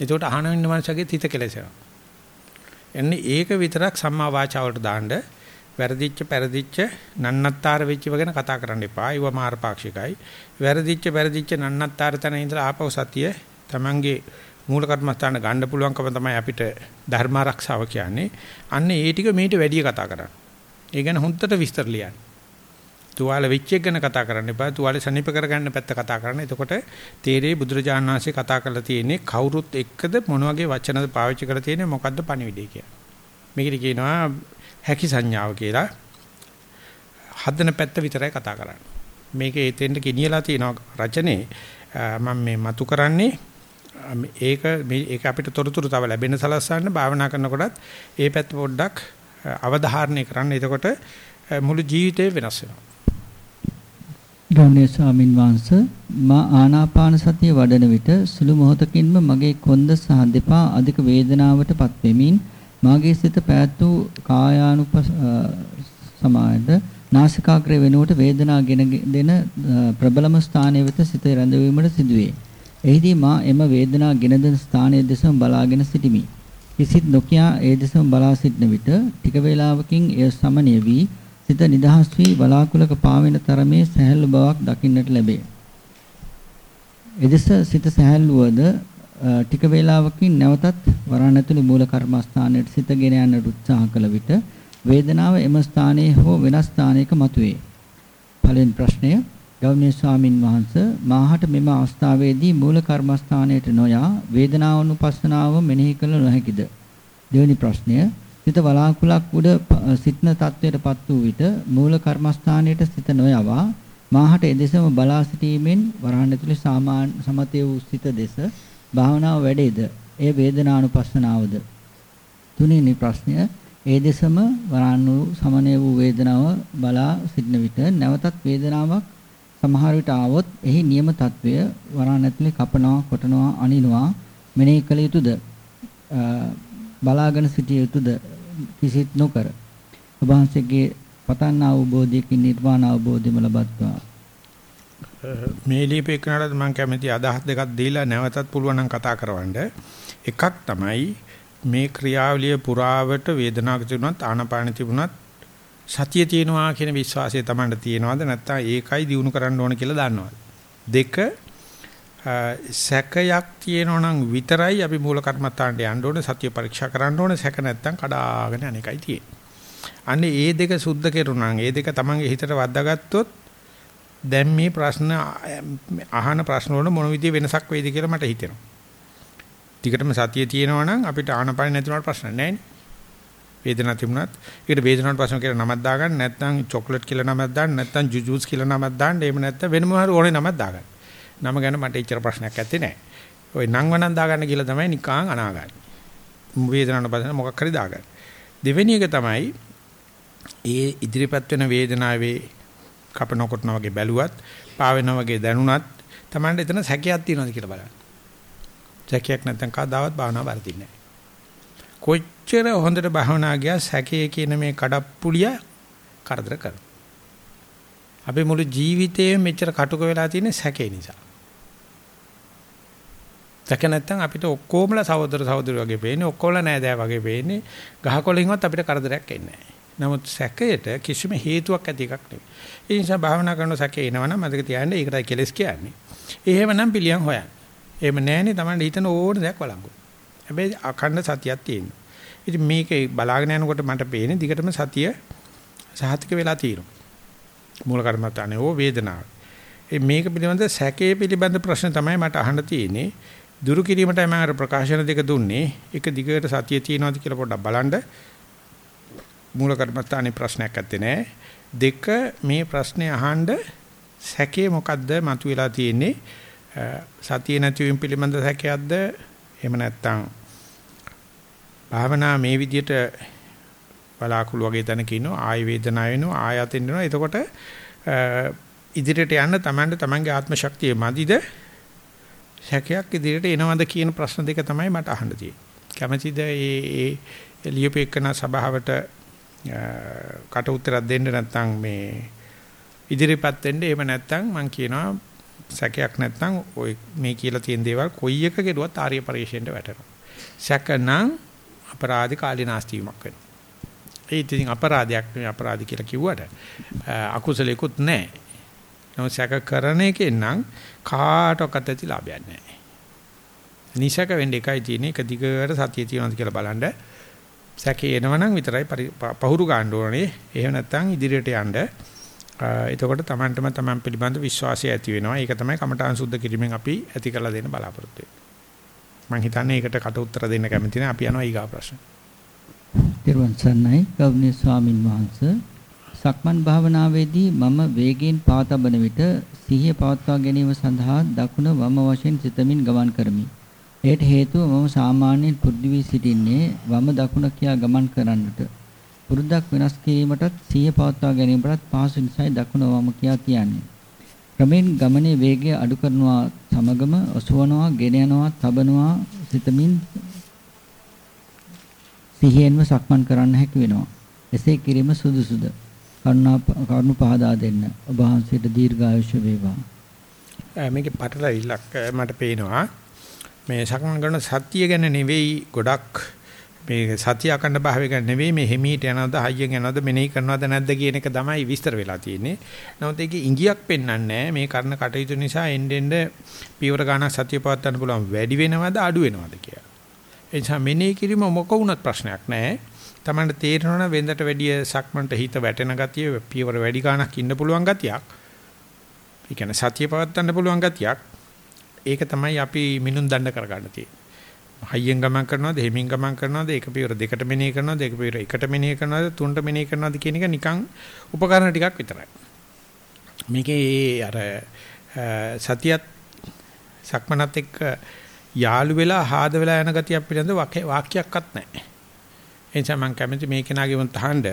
එතකොට අහන ඉන්න මනුස්සයගේ හිත කෙලෙසෙනවා. එන්නේ ඒක විතරක් සම්මා වාචා වලට දාන්න වැරදිච්ච පෙරදිච්ච නන්නත්තර වෙච්ච වගේන කතා කරන්න එපා. ඒව මාර්ගපාක්ෂිකයි. වැරදිච්ච පෙරදිච්ච නන්නත්තර තැන ඉඳලා ආපහු සතිය Tamange මූල කර්මස්ථාන ගන්න පුළුවන්කම තමයි අපිට ධර්ම ආරක්ෂාව කියන්නේ. අන්න ඒ ටික මේට වැඩි කතා කරන්න. ඒ ගැන හොන්දට විස්තර ලියන්න. තුවාල වෙච්ච එක ගැන කතා කරන්න එපා. තුවාලේ සනීප කරගන්න පැත්ත කතා කරන්න. එතකොට තේරේ බුදුරජාණන් වහන්සේ කතා කරලා තියෙන්නේ කවුරුත් එක්කද මොන වගේ වචනද පාවිච්චි කරලා තියෙන්නේ මොකද්ද පණිවිඩය කියලා. මේකට කියනවා හැකි සංඥාව කියලා. හදන පැත්ත විතරයි කතා කරන්නේ. මේකේ එතෙන්ට ගෙනියලා තියෙන රචනයේ මම මේ මතු කරන්නේ ඒක ඒක අපිට තොරතුරු තව ලැබෙන සලස්සන්න භාවනා කරනකොටත් ඒ පැත්ත පොඩ්ඩක් අවධාරණය කරන්න. එතකොට මුළු ජීවිතේ වෙනස් වෙනවා. ගෞණීය ස්වාමින් වහන්සේ මා ආනාපාන සතිය වඩන විට සුළු මොහොතකින්ම මගේ කොන්ද සහ දෙපා අධික වේදනාවටපත් වෙමින් මාගේ සිත පැවැත් වූ කායානුප සමායද නාසිකාග්‍රය වෙනුවට වේදනා ගෙන දෙන ප්‍රබලම ස්ථානයේ වෙත සිත රැඳවීමට සිදුවේ. එහිදී මා එම වේදනා ගෙන දෙන ස්ථානයේ දෙසම බලාගෙන සිටිමි. කිසිත් නොකියා ඒ දෙසම බලා සිටන විට ටික වේලාවකින් එය සමනය වී සිත නිදහස් වී බලාකුලක පාවෙන තරමේ සැහැල්ලු බවක් දකින්නට ලැබේ. එදෙස සිත සහැල්ලුවද ටික වේලාවකින් නැවතත් වරණ ඇතුළේ මූල කර්මස්ථානයට සිත ගෙන යන්නට උත්සාහ කළ විට වේදනාව එම ස්ථානයේ හෝ වෙනස් ස්ථානයක මතුවේ. පළවෙනි ප්‍රශ්නය ගෞරවනීය ස්වාමින් වහන්සේ මාහට මෙම අවස්ථාවේදී මූල කර්මස්ථානයට නොයා වේදනාවනුපස්සනාව මෙනෙහි කළ නොහැකිද? දෙවෙනි ප්‍රශ්නය සිත වලාකුලක් උඩ සිටන තත්වයටපත් වූ විට මූල කර්මස්ථානයට සිත නොයවා මාහට එදෙසම බලා සිටීමෙන් වරහන් ඇතුලේ සාමාන්‍ය සමතේ වූ සිත දෙස භාවනාව වැඩේද? එය වේදනානුපස්සනාවද? තුන්වෙනි ප්‍රශ්නය ඒ දෙසම වරහන් වූ සමනය වූ වේදනාව බලා සිටන විට නැවතත් වේදනාවක් සමහර විට ආවොත් එහි නියම తත්වය වරහන් ඇතුලේ කපනවා, කොටනවා, අනිනවා මෙනෙහි කළ යුතුද? බලාගෙන සිටිය යුතුද? කිසිත් නොකර. ඔබ වහන්සේගේ පතන් අවබෝධයකින් නිර්වාණ අවබෝධයම ලබත්වා මේ ලිපේකනට මම කැමති අදහස් දෙකක් දීලා නැවතත් පුළුවන් නම් කතා කරවන්න. එකක් තමයි මේ ක්‍රියාවලිය පුරාවට වේදනාවක් තිබුණත් ආනපාන තිබුණත් සතිය තියෙනවා කියන විශ්වාසය Tamanට තියෙනවද නැත්නම් ඒකයි දිනු කරන්න ඕන කියලා දන්නවද? දෙක සැකයක් තියෙනවා නම් විතරයි අපි මූල කර්මත්තාන්ට යන්න ඕනේ සතිය පරීක්ෂා කරන්න ඕනේ සැක නැත්නම් කඩාගෙන අනේකයි තියෙන්නේ. අන්නේ ඒ දෙක සුද්ධ කෙරුණා ඒ දෙක Tamanගේ හිතට වද්දාගත්තොත් දැන් මේ ප්‍රශ්න අහන ප්‍රශ්න වල මොන විදිහේ වෙනසක් වෙයිද කියලා මට හිතෙනවා. ටිකටම සතිය තියෙනවා නම් අපිට ආනපාන නැතිවට ප්‍රශ්න නැහැ නේ. වේදනාවක් තිබුණත් ඒකට වේදනාවට ප්‍රශ්න කියලා නමක් දාගන්න නැත්නම් චොක්ලට් කියලා නමක් දාන්න නැත්නම් ජුජුස් කියලා නමක් දාන්න එහෙම නැත්නම් වෙනම හරි ඕනේ නමක් දාගන්න. නම ගැන මට එච්චර ප්‍රශ්නයක් ඇත්තේ නැහැ. ওই නම් වනම් දාගන්න කියලා තමයි නිකාන් අනාගන්නේ. වේදනාවට ප්‍රශ්න මොකක් හරි දාගන්න. දෙවෙනි එක තමයි ඒ ඉදිරිපත් වෙන වේදනාවේ කපන කොටන වගේ බැලුවත් පාවෙන වගේ දැනුණත් Tamande එතන සැකයක් තියෙනවද කියලා බලන්න. සැකයක් නැත්නම් කවදාවත් භාවනාව වර්ධින්නේ නැහැ. කොච්චර හොඳට භාවනා ගියා සැකයේ කියන මේ කඩප්පුලිය කරදර කරනවා. අපේ මුළු ජීවිතේම මෙච්චර කටුක වෙලා තියෙන්නේ සැකේ නිසා. සැක නැත්නම් අපිට ඔක්කොමලා සහෝදර සහෝදරයෝ වගේ පේන්නේ ඔක්කොමලා නෑදෑ වගේ පේන්නේ ගහකොලින්වත් අපිට කරදරයක් එන්නේ නැහැ. නමුත් සැකයට කිසිම හේතුවක් ඇති එකක් නෙවෙයි. ඒ නිසා භාවනා කරන සැකේ එනවනම් මතක තියාගන්න ඒකටයි කෙලස් කියන්නේ. එහෙමනම් පිළියම් හොයන්න. එහෙම නැහෙනේ Taman හිතන ඕන දෙයක් වළංගු. හැබැයි අඛණ්ඩ සතියක් තියෙනවා. ඉතින් මේක බලාගෙන යනකොට මට පේන්නේ දිගටම සතිය සහතික වෙලා තියෙනවා. මූල කර්මත්තානේ ඕ වේදනාව. ඒ මේක පිළිබඳ සැකේ පිළිබඳ ප්‍රශ්න තමයි මට අහන්න තියෙන්නේ. දුරු කිරීමටයි මම අර ප්‍රකාශන දෙක දුන්නේ. එක දිගට සතිය තියෙනවද කියලා පොඩ්ඩක් බලන්න. මූල කර්මත්තානේ ප්‍රශ්නයක් නැත්තේ නෑ. දෙක මේ ප්‍රශ්නේ අහන්න සැකේ මොකද්ද මතුවලා තියෙන්නේ? සතිය නැතිවීම පිළිබඳ සැකයක්ද? එහෙම නැත්නම් භාවනා මේ විදිහට බලාකුළු වගේ තැනක ඉන්නවා ආය වේදනාව වෙනවා ආයතෙන් වෙනවා එතකොට ඉදිරියට යන්න Tamanට Tamanගේ ආත්ම ශක්තිය මදිද සැකයක් ඉදිරියට එනවද කියන ප්‍රශ්න දෙක තමයි මට අහන්න තියෙන්නේ කැමැතිද මේ ඒ ලියුපේකන සභාවට කට උත්තරයක් දෙන්න නැත්නම් මේ ඉදිරිපත් වෙන්න එහෙම නැත්නම් මම කියනවා සැකයක් නැත්නම් ඔය මේ කියලා තියෙන දේවල් කොයි එක කෙරුවත් ආර්ය පරිශ්‍රයෙන්ට වැටෙනවා. සැකනම් අපරාධ කාලීනාස්ති වීමක් වෙනවා. ඒ ඉතින් අපරාධයක් නෙවෙයි අපරාධ කියලා කිව්වට අකුසලයක්වත් නැහැ. නමුත් සැක කරන එකෙන් නම් කාටවත් ඇති ලාභයක් නැහැ. නිසක වෙන්න එකයි තියෙන්නේ එක දිගට සතිය තියනවාද කියලා බලන්න සැකේ එනවනම් විතරයි පහුරු ගන්න ඕනේ. එහෙම නැත්නම් ඉදිරියට යන්න. එතකොට Tamanටම Taman පිළිබඳ විශ්වාසය ඇති වෙනවා. ඒක තමයි කමඨාන් සුද්ධ කිරීමෙන් අපි ඇති කරලා දෙන්න බලාපොරොත්තු වෙන්නේ. මම හිතන්නේ ඒකට කට උත්තර දෙන්න කැමති නැහැ. අපි යනවා ඊගා ප්‍රශ්න. තිරුවන් සරණයි ගෞරවනීය ස්වාමින් වහන්සේ. සක්මන් භාවනාවේදී මම වේගයෙන් පාතබන විට සිහිය පවත්වා ගැනීම සඳහා දකුණ වම වශයෙන් සිතමින් ගමන් කරමි. එයට හේතුව මම සාමාන්‍යයෙන් පුරුදු වී සිටින්නේ වම දකුණ කියා ගමන් කරන්නට. පුරුද්දක් වෙනස් කිරීමටත් සිහිය පවත්වා ගැනීමටත් පහසු නිසායි දකුණ වම කියා කියන්නේ. ක්‍රමෙන් ගමනේ වේගය අඩු කරනවා සමගම ඔසවනවා, ගෙන යනවා, තබනවා සිතමින් සිහියෙන්ම සක්මන් කරන්න හැකි වෙනවා. එසේ කිරීම සුදුසුද? කරුණා කරුණු පහදා දෙන්න. ඔබ වහන්සේට දීර්ඝායුෂ වේවා. මේකේ පටලවිල්ලක් මට පේනවා. මේ සක්මන් කරන සතිය ගැන නෙවෙයි ගොඩක් මේ සතිය අකණ්ඩ භාවයක නෙවෙයි මේ හිමීට යනවද හයියෙන් යනවද මෙනෙහි කරනවද නැද්ද කියන එක තමයි විස්තර වෙලා තියෙන්නේ. නමුත් ඒකේ ඉඟියක් පෙන්වන්නේ මේ කරන කටයුතු නිසා එන්න එන්න පියවර ගානක් සතිය පවත්වන්න පුළුවන් වැඩි වෙනවද අඩු වෙනවද කියලා. ඒ නිසා මෙනෙහි කිරීම මොක වුණත් ප්‍රශ්නයක් නැහැ. Tamanට තේරෙනවා වෙන්දට වැඩිය සක්මන්ට හිත වැටෙන ගතිය පියවර වැඩි ගානක් ඉන්න පුළුවන් ගතියක්. ඒ කියන්නේ සතිය පවත්වන්න පුළුවන් ගතියක්. ඒක තමයි අපි මිනුම් දණ්ඩ කරගන්න තියෙන්නේ. හයියෙන් ගමන් කරනවද හිමින් ගමන් කරනවද ඒක පියවර දෙකට මෙනෙහි කරනවද ඒක පියවර එකට මෙනෙහි කරනවද තුනට මෙනෙහි කරනවද කියන එක නිකන් උපකරණ ටිකක් විතරයි. මේකේ අර සතියත් සක්මනත් එක්ක යාළු වෙලා ආද වෙලා යන ගතියක් පිළිබඳ වාක්‍යයක්වත් නැහැ. ඒ නිසා මම කැමති මේ කෙනාගේම තහඬ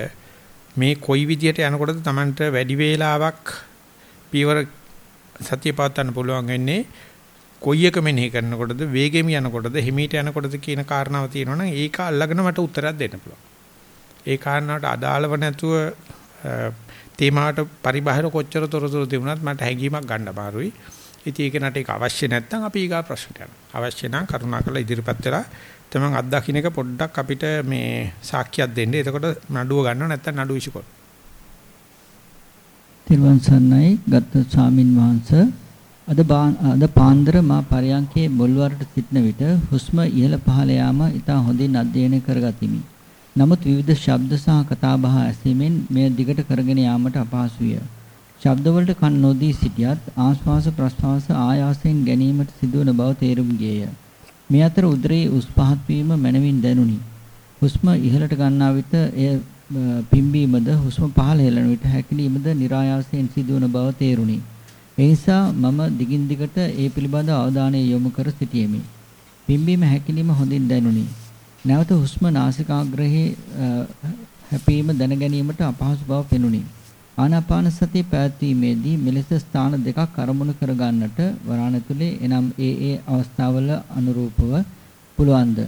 මේ කොයි විදියට යනකොටද Tamanට වැඩි වේලාවක් පියවර සතිය පවත්වන්න පුළුවන් වෙන්නේ කොයි එක මෙනෙහි කරනකොටද වේගෙම යනකොටද හිමීට යනකොටද කියන කාරණාව තියෙනවා නම් ඒක අල්ලගෙන මට උත්තරයක් දෙන්න පුළුවන්. ඒ කාරණාවට අදාළව නැතුව තේමාවට පරිබාහිර කොච්චර තොරතුරු තිබුණත් මට හැඟීමක් ගන්න අමාරුයි. ඉතින් ඒක නට ඒක අවශ්‍ය නැත්නම් අපි ඊගා ප්‍රශ්නට යනවා. අවශ්‍ය නම් කරුණාකරලා ඉදිරිපත් වෙලා තමන් අත්දකින්න එක පොඩ්ඩක් අපිට මේ සාක්ෂියක් දෙන්න. එතකොට නඩුව ගන්නව නැත්නම් නඩුව විශ්කොත්. තිරුවන් සරණයි ගත්ත ස්වාමින් වහන්සේ අද අද පාන්දර මා පරයන්කේ බොල්වරට සිටන විට හුස්ම ඉහළ පහළ යාම ඉතා හොඳින් අධ්‍යයනය කරගතිමි. නමුත් විවිධ ශබ්ද සහ කතා බහ ඇසීමෙන් මෙය දිගට කරගෙන යාමට අපහසු විය. ශබ්දවලට කන් නොදී සිටියත් ආශ්වාස ප්‍රශ්වාස ආයාසයෙන් ගැනීමට සිදුවන බව තේරුම් ගියේය. මේ අතර උදරයේ උස් පහත් වීම මනවින් දැනුනි. හුස්ම ඉහළට ගන්නා විට එය පිම්බීමද හුස්ම පහළ හෙළන විට හැකිලීමද નિરાයාසයෙන් සිදුවන බව තේරුණි. ඒ නිසා මම දිගින් දිගට ඒ පිළිබඳ අවධානය යොමු කර සිටියෙමි. පිම්බීම හැකිලිම හොඳින් දැනුනි. නැවත හුස්ම නාසිකාග්‍රහයේ හැපීම දැන ගැනීමට අපහසු බව පෙනුනි. ආනාපාන සතිය පැවැත්වීමේදී මෙලෙස ස්ථාන දෙකක් අරමුණු කර ගන්නට වරාණතුලේ එනම් ඒ ඒ අවස්ථාවල අනුරූපව පුළුවන්ද?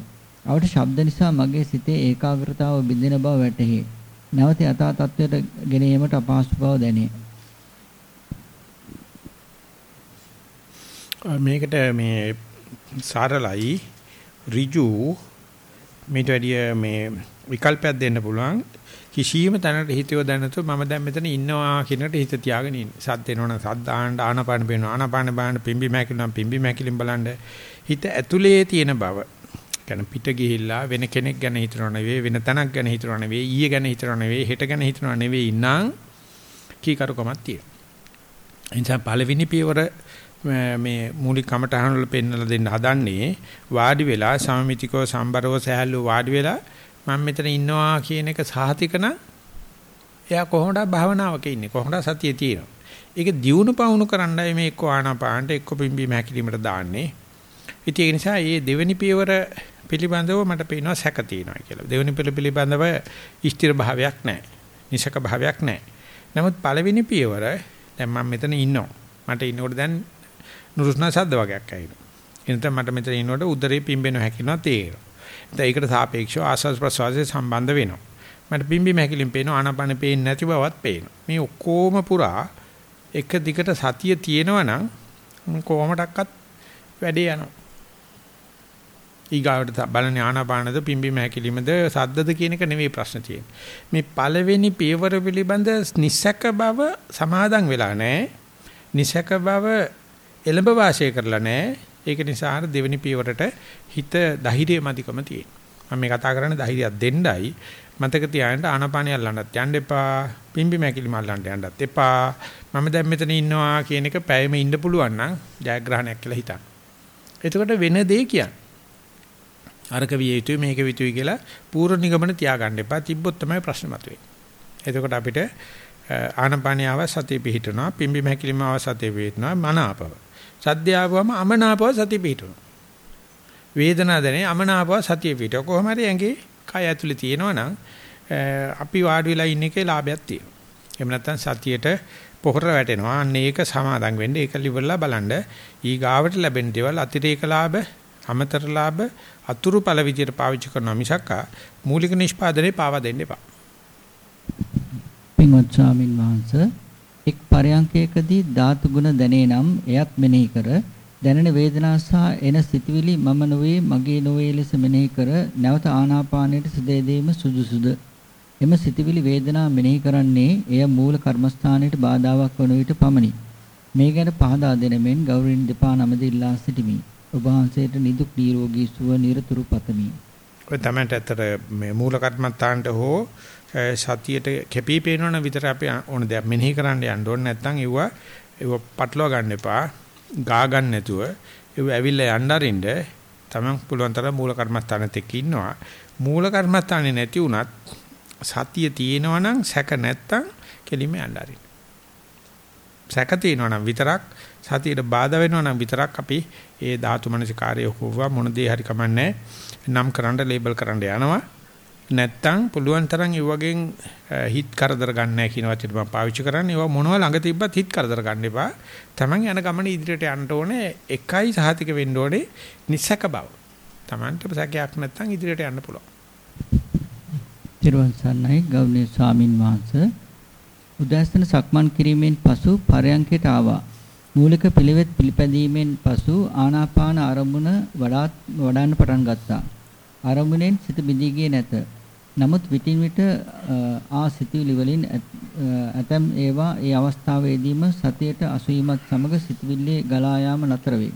අවට ශබ්ද නිසා මගේ සිතේ ඒකාග්‍රතාව බිඳෙන බව වැටහි. නැවත යථා තත්ත්වයට ගෙන ඒමට අපහසු බව දැනේ. මේකට මේ සාරලයි ඍජු මේට වැඩිය මේ විකල්පයක් දෙන්න පුළුවන් කිසියම් තැනකට හිතියව දැනතු මම දැන් මෙතන ඉන්නවා කියනට හිත තියාගෙන ඉන්න. සද්ද එනවනම් සද්ද ආහන්න ආනපාන පේනවා ආනපාන බාහන්න පිම්බි මැකිලම් පිම්බි මැකිලම් බලන්න හිත ඇතුලේ තියෙන බව. කියන්නේ පිට ගිහිල්ලා වෙන කෙනෙක් ගැන හිතනව නෙවෙයි වෙන තැනක් ගැන හිතනව නෙවෙයි ඊයේ ගැන හිතනව නෙවෙයි හෙට ගැන හිතනව නෙවෙයි ඉන්නම් කීකරුකමක් තියෙනවා. එනිසා පළවෙනි පියවර මේ මූලික කමටහන වල පෙන්වලා දෙන්න හදන්නේ වාඩි වෙලා සමමිතිකව සම්බරව සහැල්ලු වාඩි වෙලා මම මෙතන ඉන්නවා කියන එක සාහතිකන එයා කොහොමද භාවනාවක ඉන්නේ? කොහොමද සතියේ තියෙනවා ඒක දියුණු පවුණු කරන්නයි මේ එක්ක ආනාපානට එක්ක පිම්බීම හැකිලිමට දාන්නේ. ඉතින් ඒ නිසා මේ දෙවෙනි පියවර පිළිබඳව මට පේනවා සැක තියෙනවා කියලා. දෙවෙනි පිළිබඳව ස්ථිර භාවයක් නැහැ. නිසක භාවයක් නැහැ. නමුත් පළවෙනි පියවර දැන් මම මෙතන ඉන්නවා. මට ඉන්නකොට දැන් නුරුස්නා ශබ්ද වගේක් ඇහෙනවා. එනතම මට මෙතන ඉන්නකොට උදරේ පිම්බෙන හැකිනවා තේරෙනවා. දැන් ඒකට සාපේක්ෂව ආස්වාස් ප්‍රසවාසයේ සම්බන්ධ වෙනවා. මට පිම්බීම හැකිලින් පේනවා ආනාපාන පේන්නේ නැති බවත් පේනවා. මේ ඔක්කොම පුරා එක දිගට සතිය තියෙනවා නම් කොහොමඩක්වත් වැඩේ යනවා. ඊගාවට බලන්නේ ආනාපානද පිම්බීම හැකිලිමද සද්දද කියන එක නෙවෙයි ප්‍රශ්න තියෙන්නේ. මේ පළවෙනි පියවර පිළිබඳ නිසක බව සමාදන් වෙලා නැහැ. නිසක බව එළඹ වාසය කරලා නැහැ. ඒක නිසා අර දෙවෙනි පියවරට හිත ධෛර්යය මදිකම තියෙනවා. මම මේ කතා කරන්නේ ධෛර්යයක් දෙන්නයි. මතක තියාගන්න ආනපානිය අල්ලන්නත් යන්න එපා. පිම්බි මැකිලි මල්ලන්න යන්නත් එපා. මම දැන් මෙතන ඉන්නවා කියන එක පැයෙම ඉන්න පුළුවන් නම් ජයග්‍රහණයක් කියලා හිතන්න. එතකොට වෙන දේ කියන්නේ. අරක විය යුතුයි මේක විය යුතුයි කියලා පූර්ව නිගමන තියාගන්න එපා. තිබ්බොත් තමයි ප්‍රශ්න මතුවේ. එතකොට අපිට ආනපානියාව සතිය පිහිටනවා. පිම්බි මැකිලිම ආව සතිය පිහිටනවා. මනාපව. සද්ද ආවම අමනාපව සතිය පිටුනවා. වේදනාව දැනේ අමනාපව සතිය පිටව. කොහොම හරි ඇඟේ කය ඇතුලේ තියෙනවා නම් අපි වාඩි වෙලා ඉන්න එකේ ලාභයක් තියෙනවා. එහෙම නැත්නම් සතියට පොහොර වැටෙනවා. අන්න ඒක සමාදන් වෙන්න ඒක liverලා බලන්න. ඊ ගාවට ලැබෙන දේවල් අතිරේක ලාභ, අමතර ලාභ, අතුරු පළ විදියට පාවිච්චි කරනවා මිසක් මූලික නිෂ්පාදනයේ පාවා දෙන්න එපා. පින්වත් ස්වාමින් වහන්සේ එක් පරයන්කයකදී ධාතු ගුණ දැනේ නම් එයත් මෙනෙහි කර දැනෙන වේදනා සහ එන සිතුවිලි මම නොවේ මගේ නොවේ ලෙස මෙනෙහි කර නැවත ආනාපානයට සිදෙදීම සුදුසුද? එම සිතුවිලි වේදනා මෙනෙහි කරන්නේ එය මූල කර්මස්ථානයට බාධාවක් වන විට පමණි. මේ ගැන පහදා දෙන මෙන් ගෞරවණීය දෙපා නමද ඉල්ලා සිටිමි. ඔබ වහන්සේට නිදුක් නිරෝගී සුව නිරතුරු පතමි. ඔය තමයි ඇත්තට මේ මූල කර්මත්තාන්ට හෝ සතියට කැපී පේනවන විතර අපි ඕන දෙයක් මෙනෙහි කරන්න යන්න ඕනේ. නැත්නම් ඒව ඒව පටලවා ගන්න එපා ගා ගන්න නැතුව. ඒව ඇවිල්ලා යන්න අරින්න තමන් පුළුවන් තරම් මූල කර්මස්ථානෙත් එක්ක ඉන්නවා. මූල කර්මස්ථානේ නැති වුණත් සතිය තියෙනවා නම් සැක නැත්තම් කෙලිම යන්න අරින්න. සැක තියෙනවා නම් විතරක් සතියට බාධා වෙනවා නම් විතරක් අපි ඒ ධාතු මනසිකාරය හොවවා. මොන දේ හරි කමන්නේ නම් කරන්න ලේබල් කරන්න යනවා. නැත්තම් පුළුවන් තරම් ඒ වගේ හිත කරදර ගන්න නැහැ කියන වචනේ මම පාවිච්චි කරන්නේ ඒවා මොනවා ළඟ තිබ්බත් හිත කරදර ගන්න එපා. Taman යන ගමන ඉදිරියට යන්න ඕනේ එකයි සහතික වෙන්න ඕනේ නිසක බව. Tamanට සැකයක් නැත්තම් ඉදිරියට යන්න පුළුවන්. තිරුවන් සරණයි ගෞරවනීය ස්වාමින් වහන්සේ උදෑසන සක්මන් කිරීමෙන් පසු පරයන්කයට ආවා. මූලික පිළිවෙත් පිළිපැදීමෙන් පසු ආනාපාන ආරමුණ වඩාත් වඩන්න පටන් ගත්තා. ආරමුණෙන් සිත බිඳී ගියේ නැත. නමුත් විටින් විට ආ සිතුවිලි වලින් ඇතම් ඒවා ඒ අවස්ථාවේදීම සතියට අසුවීමත් සමග සිතුවිල්ලේ ගලා යාම නතර වේ.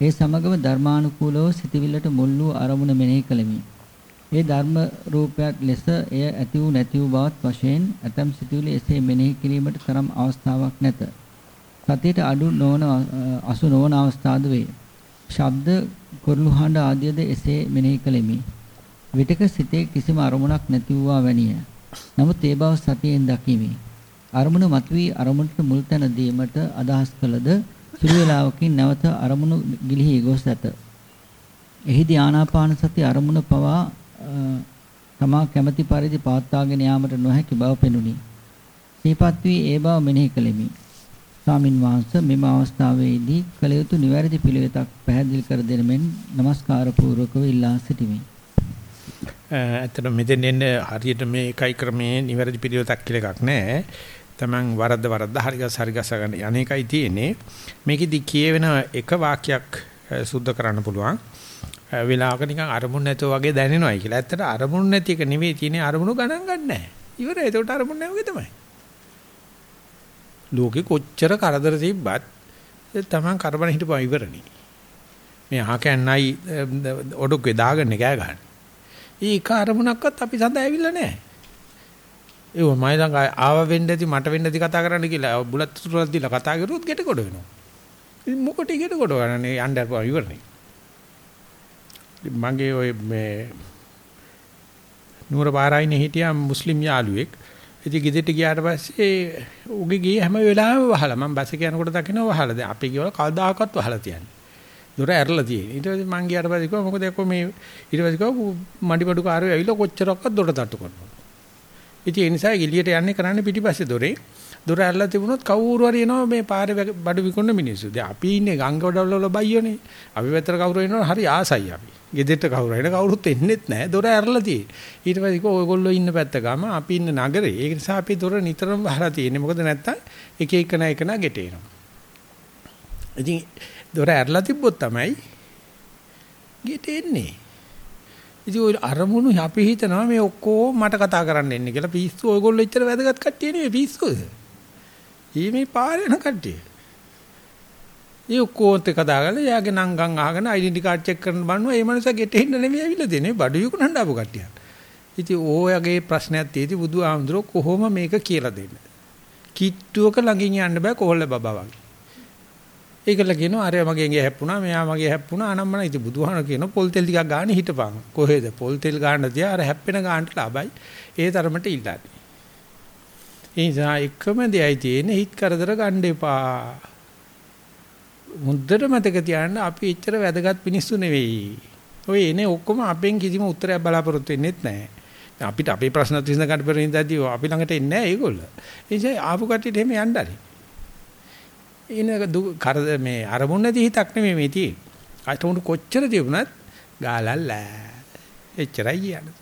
ඒ සමගම ධර්මානුකූලව සිතුවිල්ලට මුල් වූ අරමුණ මෙනෙහි කළෙමි. ඒ ධර්ම රූපයක් ලෙස එය ඇති වූ නැති වූ බවත් වශයෙන් ඇතම් සිතුවිලි එසේ මෙනෙහි කිරීමට තරම් අවස්ථාවක් නැත. සතියට අඩු නොවන අසු නොවන අවස්ථාද වේ. ශබ්ද කුරුළු හඬ ආදියද එසේ මෙනෙහි කළෙමි. විටක සිතේ කිසිම අරමුණක් නැති වූවා වැනිය. නමුත් ඒ බව සතියෙන් දකිමි. අරමුණ මතුවී අරමුණට මුල් තැන දීමට අදහස් කළද සුළු වේලාවකින් නැවත අරමුණු ගිලිහි ගොස් ඇත. එහිදී ආනාපාන සති අරමුණ පවා තමා කැමැති පරිදි පවත්වාගෙන යාමට නොහැකි බව පෙනුනි. සිහිපත් වී ඒ බව මෙනෙහි කළෙමි. ස්වාමින් වහන්සේ මෙම අවස්ථාවේදී කළ යුතු නිවැරදි පිළිවෙතක් පැහැදිලි කර දෙන මෙන් নমස්කාර පූර්වකව ඉල්ලා සිටිමි. ඇත්තට මෙතෙන් එන්නේ හරියට මේ එකයි ක්‍රමයේ නිවැරදි පිළිවෙතක් කියලා එකක් නැහැ. Taman වරද්ද වරද්ද හරිගස් හරිගස් ගන්න අනේකයි තියෙන්නේ. මේකෙදි කියවෙන එක වාක්‍යයක් සුද්ධ කරන්න පුළුවන්. වෙලාවක නිකන් අරමුණ නැතුව වගේ දැනෙනවයි කියලා. ඇත්තට අරමුණ නැති එක නෙවෙයි තියෙන්නේ අරමුණු ගණන් ගන්න නැහැ. ඉවරයි. ඒකට අරමුණ නැහැ වගේ තමයි. ලෝකෙ කොච්චර කරදර තිබ්බත් Taman කරබන හිටපුවා ඉවරනේ. මේ අහකන්නයි ඔඩොක්කේ දාගන්නේ කෑ ගන්න. ඒක අරමුණක්වත් අපි සඳහා ඇවිල්ලා නැහැ. ඒව මම ළඟ ආව වෙන්න ඇති මට වෙන්න ඇති කතා කරන්න කියලා බුලත් තුරක් දීලා කතා කරුවොත් ගෙට කොට වෙනවා. ඉතින් මොකට ගෙට කොට ගන්නනේ යන්න අරපුවා ඉවරනේ. මගේ ඔය මේ නුවර පාරායිනේ හිටියා මුස්ලිම් යාළුවෙක්. ඉතින් ගෙදරට ගියාට පස්සේ උගේ ගියේ හැම වෙලාවෙම වහලා මම බස් එක යනකොට දකිනවා වහලා. දැන් අපි කියවල කවදාකවත් වහලා තියන්නේ. දොර ඇරලා තියෙන්නේ. ඊට පස්සේ මං ගියාට පස්සේ කිව්වා මොකද එක්ක මේ ඊට පස්සේ කිව්වා මඩිපඩු කාර්යය ඇවිල්ලා කොච්චරක්වත් දොර තට්ටු කරනවා. ඉතින් ඒ නිසා එළියට යන්නේ කරන්නේ පිටිපස්සේ දොරේ. දොර ඇරලා තිබුණොත් කවුරු හරි එනවා මේ පාරේ බඩු විකුණන මිනිස්සු. දැන් අපි ඉන්නේ ගංගවඩවල වල බයියෝනේ. අපි පැත්තට කවුරු එනවා හරි ආසයි අපි. ගෙදරට කවුරු එන කවුරුත් එන්නෙත් නැහැ. දොර ඇරලා තියෙන්නේ. ඊට පස්සේ කිව්වා ඔයගොල්ලෝ ඉන්න පැත්ත ගම අපි ඉන්න නගරේ. ඒ නිසා අපි දොර නිතරම වහලා තියෙන්නේ. මොකද නැත්තම් එක එක නා එක නා ගෙට එනවා. ඉතින් දොර ඇරලා තිබ්බොත් තමයි ගෙට එන්නේ. ඉතින් ඔය අරමුණු අපි හිතනවා මේ ඔක්කොම මට කතා කරන්න එන්නේ කියලා පිස්සු ඔයගොල්ලෝ එච්චර වැදගත් කට්ටිය නෙවෙයි පිස්සුද? ඊ මේ පාරේ යන කට්ටිය. ඒ ඔක්කොත් කතා කරලා යාගේ නංගන් අහගෙන ඩෙන්ටි කාඩ් චෙක් කරන්න බලනවා ඒ මනුස්සයා ගෙට එන්න නෙවෙයි ඇවිල්ලා දෙන්නේ බඩු විකුණන්න ආපු කට්ටිය. ඉතින් ඕයගේ ප්‍රශ්නයක් තියෙදි බුදුහාමුදුරුවෝ කොහොම මේක කියලා දෙන්නේ? කිට්ටුවක ළඟින් යන්න බෑ කොහොල්ල බබා වගේ. ඒකල කියනවා අරයා මගේ ඇඟේ හැප්පුණා මෙයා මගේ හැප්පුණා අනම්මන. ඉතින් බුදුහාම කියනවා පොල් තෙල් ටිකක් ගානේ හිටපන්. කොහෙද? පොල් තෙල් ගාන්න තියා අර හැප්පෙන ගානට ලාභයි ඒ තරමට ඉල්ලන්නේ. ඒ නිසා එකම දෙයයි තියෙන්නේ හිත කරදර ගන්න එපා. මුද්දට මතක තියාගන්න අපි එච්චර වැදගත් මිනිස්සු නෙවෙයි. ඔය එනේ ඔක්කොම අපෙන් කිසිම උත්තරයක් බලාපොරොත්තු වෙන්නෙත් නැහැ. අපිට අපේ ප්‍රශ්නත් විසඳ ගන්න බැරි ඉඳදී අපි ළඟට එන්නේ නැහැ ඒගොල්ලෝ. ඒ නිසා ආපු කට්ටියට එහෙම යන්න හරි. ඉන කරද මේ අරමුණ නැති හිතක් නෙමෙයි මේ තියෙන්නේ. අත උණු කොච්චර තිබුණත් ගාලල්ලා. එච්චරයි කියන්නේ.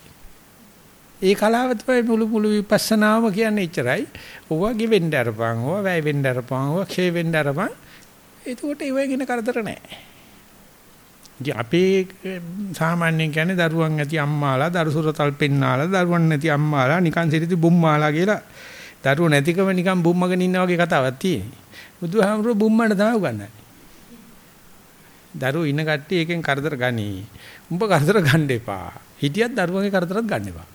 ඒ කලාව තමයි මුළු මුළු විපස්සනාම කියන්නේ එච්චරයි. ඕවා ගෙවෙන්න අරපන්, ඕවා වැය වෙන්න අරපන්, ඕවා ක්ෂේ වෙන්න අරපන්. එතකොට ඒ වගේ කරදර නැහැ. ඉතින් අපේ සාමාන්‍යයෙන් කියන්නේ දරුවන් ඇති අම්මාලා දරුසුරතල් පෙන්නාලා දරුවන් නැති අම්මාලා නිකන් සිරිති බුම්මාලා කියලා දරුවෝ නැතිකම නිකන් බුම්මගෙන ඉන්නා වගේ කතාවක් තියෙනවා. බුදුහාමුදුරුවෝ බුම්මන්න තමයි උගන්වන්නේ. දරුවෝ ඉන්න කට්ටිය එකෙන් කරදර ගනි. උඹ කරදර ගන්න එපා. හිටියත් දරුවගේ කරදරත් ගන්න එපා.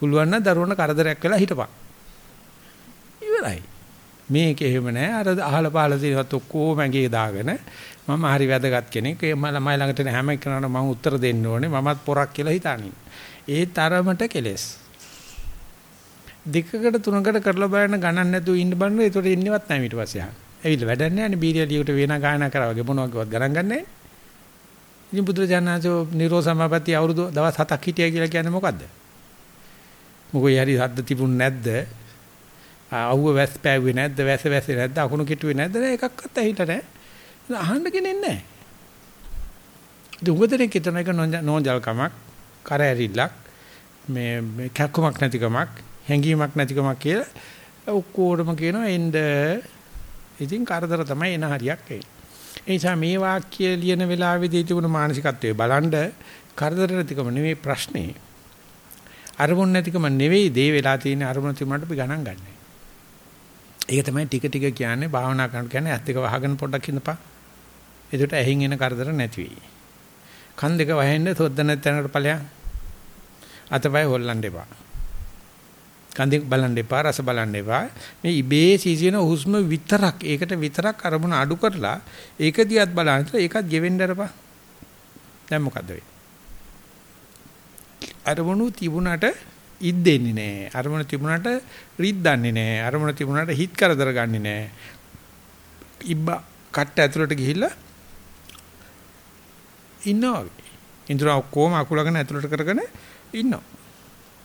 පුළුවන් නම් දරුවන්ට කරදරයක් වෙලා හිටපන්. ඉවරයි. මේක එහෙම නෑ අර අහල පහල තියෙනවත් ඔක්කොම ඇඟේ දාගෙන මම හරි වැදගත් කෙනෙක් ඒ ළමයි ළඟට හැම එකනට මම උත්තර දෙන්න ඕනේ මමත් පොරක් කියලා හිතානින් ඒ තරමට කෙලස් දෙකකට තුනකට කරලා බලන්න ගණන් නැතුව ඉන්න බලන්න. ඒතකොට ඉන්නවත් නැහැ ඊට පස්සේ ආ ඇවිල්ලා වැඩක් නැහැ නේ. බීරියලියට වේනා ගායනා කරා වගේ මොනවාක්වත් ගණන් ගන්නෑ ඉතින් බුදුරජාණන්සෝ නිරෝ සමාපatti අවුරුදු දවස් 7ක් හිටියා කියලා කියන්නේ මොකද්ද? මොකෝ යරි හද්ද තිබුණ නැද්ද? ආවුව වැස් පෑවුවේ නැද්ද? වැස වැසේ නැද්ද? අකුණු කිටුවේ නැද්ද? එකක්වත් ඇහිලා නැහැ අහන්න කෙනෙක් නැහැ දුඟදෙනේ කිතන එක නෝන්ජල්කමක් කර ඇරිල්ලක් මේ කැක්කමක් නැතිකමක්. හැංගීමක් නැතිකමක් කියලා ඔක්කොටම කියනවා එන්න ඉතින් කරදර තමයි එන හරියක් ඒ නිසා මේ වාක්‍ය ලියන වෙලාවේදී තිබුණු මානසිකත්වයේ බලන්ඩ කරදර නැතිකම නෙමෙයි ප්‍රශ්නේ අරමුණ නැතිකම නෙවෙයි දේ වෙලා තියෙන අරමුණ තිබුණාට අපි ගණන් ගන්නෑ ඒක තමයි ටික ටික කියන්නේ භාවනා කරනකොට කියන්නේ ඇස් දෙක වහගෙන පොඩ්ඩක් ඉඳපන්. එතකොට ඇහින් එන කරදර නැති වෙයි. කන් දෙක වහෙන්න සොද්ද නැත්නම්කට ඵලයන්. අතපය හොල්ලන්න එපා. කන් දෙක බලන්න එපා රස බලන්න එපා. මේ ඉබේ සීසින හුස්ම විතරක් ඒකට විතරක් අරමුණ අඩු කරලා ඒක දිහාත් බලන්න ඒකත් ගෙවෙන්න අරපන්. දැන් මොකද්ද වෙන්නේ? අරමුණු තිබුණට ඉද්දෙන්නේ නැහැ. අරමුණ තිබුණාට රිද්දන්නේ නැහැ. අරමුණ තිබුණාට හිත කරදර ගන්නෙ නැහැ. ඉබ්බා කට්ට ඇතුළට ගිහිල්ලා ඉන්නවා. ඉඳුරා ඔක්කොම අකුලගෙන ඇතුළට කරගෙන ඉන්නවා.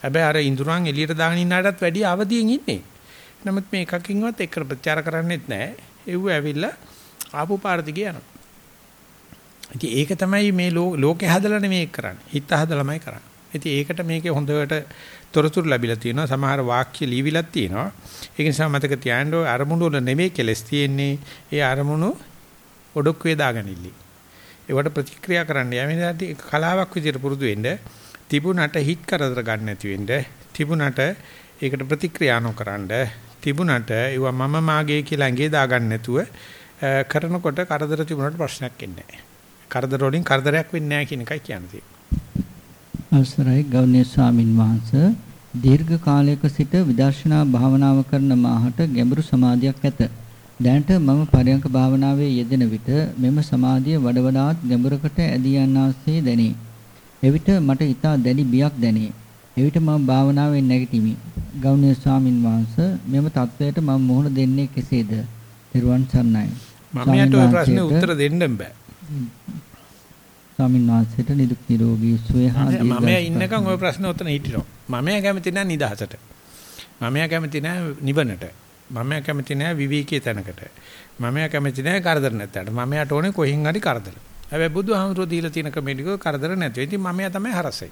හැබැයි අර ඉඳුරන් එළියට දාගෙන ඉන්නාටත් වැඩිය අවදියෙන් ඉන්නේ. නමුත් මේ එකකින්වත් එක්ක ප්‍රචාර කරන්නේත් නැහැ. ඒව ඇවිල්ලා ආපු පාර දිගේ යනවා. ඉතින් ඒක තමයි මේ ලෝකේ හදලා නෙමෙයි කරන්නේ. හිත හදලාමයි කරන්නේ. ඉතින් ඒකට මේකේ හොඳට තොරතුරු ලැබිලා තියෙනවා. සමහර වාක්‍ය ලියවිලක් තියෙනවා. ඒක නිසා මතක තියාගන්න ඕනේ අරමුණු වල නෙමෙයි කෙලස් තියෙන්නේ. ඒ අරමුණු ඔඩොක්කුවේ දාගනිල්ලි. ඒවට ප්‍රතික්‍රියා කරන්න යන්නේ කලාවක් විදිහට පුරුදු වෙන්න. තිබුණට හිත කරදර ගන්න නැති වෙන්න. තිබුණට ඒකට ප්‍රතික්‍රියා නොකරනද තිබුණට ඒව මම මාගේ කියලා ඇඟේ දාගන්න නැතුව කරනකොට කරදර තිබුණාට ප්‍රශ්නයක් එන්නේ නැහැ. කරදර වලින් කරදරයක් වෙන්නේ නැහැ කියන එකයි කියන්නේ. අවසරයි ගෞරවනීය ස්වාමින් වහන්සේ දීර්ඝ කාලයක සිට විදර්ශනා භාවනාව කරන මාහට ගැඹුරු සමාධියක් ඇත. දැනට මම පරයන්ක භාවනාවේ යෙදෙන විට මෙම සමාධිය වඩ වඩාත් ගැඹුරකට ඇදී යනාසේ දැනේ. එවිට මට ඊටා දැඩි බියක් දැනේ. එවිට මම භාවනාවෙන් නැගිටිමි. ගෞණීය ස්වාමින් වහන්සේ මෙම தത്വයට මම මුහුණ දෙන්නේ කෙසේද? ධර්වං සර්ණයි. මමයට ඔය ප්‍රශ්නේ උත්තර දෙන්න බෑ. ස්වාමීන් වහන්සේට නිදුක් නිරෝගී සුවය හා දීර්ඝායු මම ඉන්නකම් ওই ප්‍රශ්න ඔතන හිටිනවා මම කැමති නැහැ නිදහසට මම කැමති නැහැ නිවනට මම කැමති නැහැ විවේකී තැනකට මම කැමති නැහැ කරදර නැත්තට මමයට ඕනේ කොහෙන් හරි කරදර හැබැයි බුදුහාමුදුරුවෝ දීලා තියෙන කමෙඩික කරදර නැතුව. ඉතින් මම තමයි හරසයි.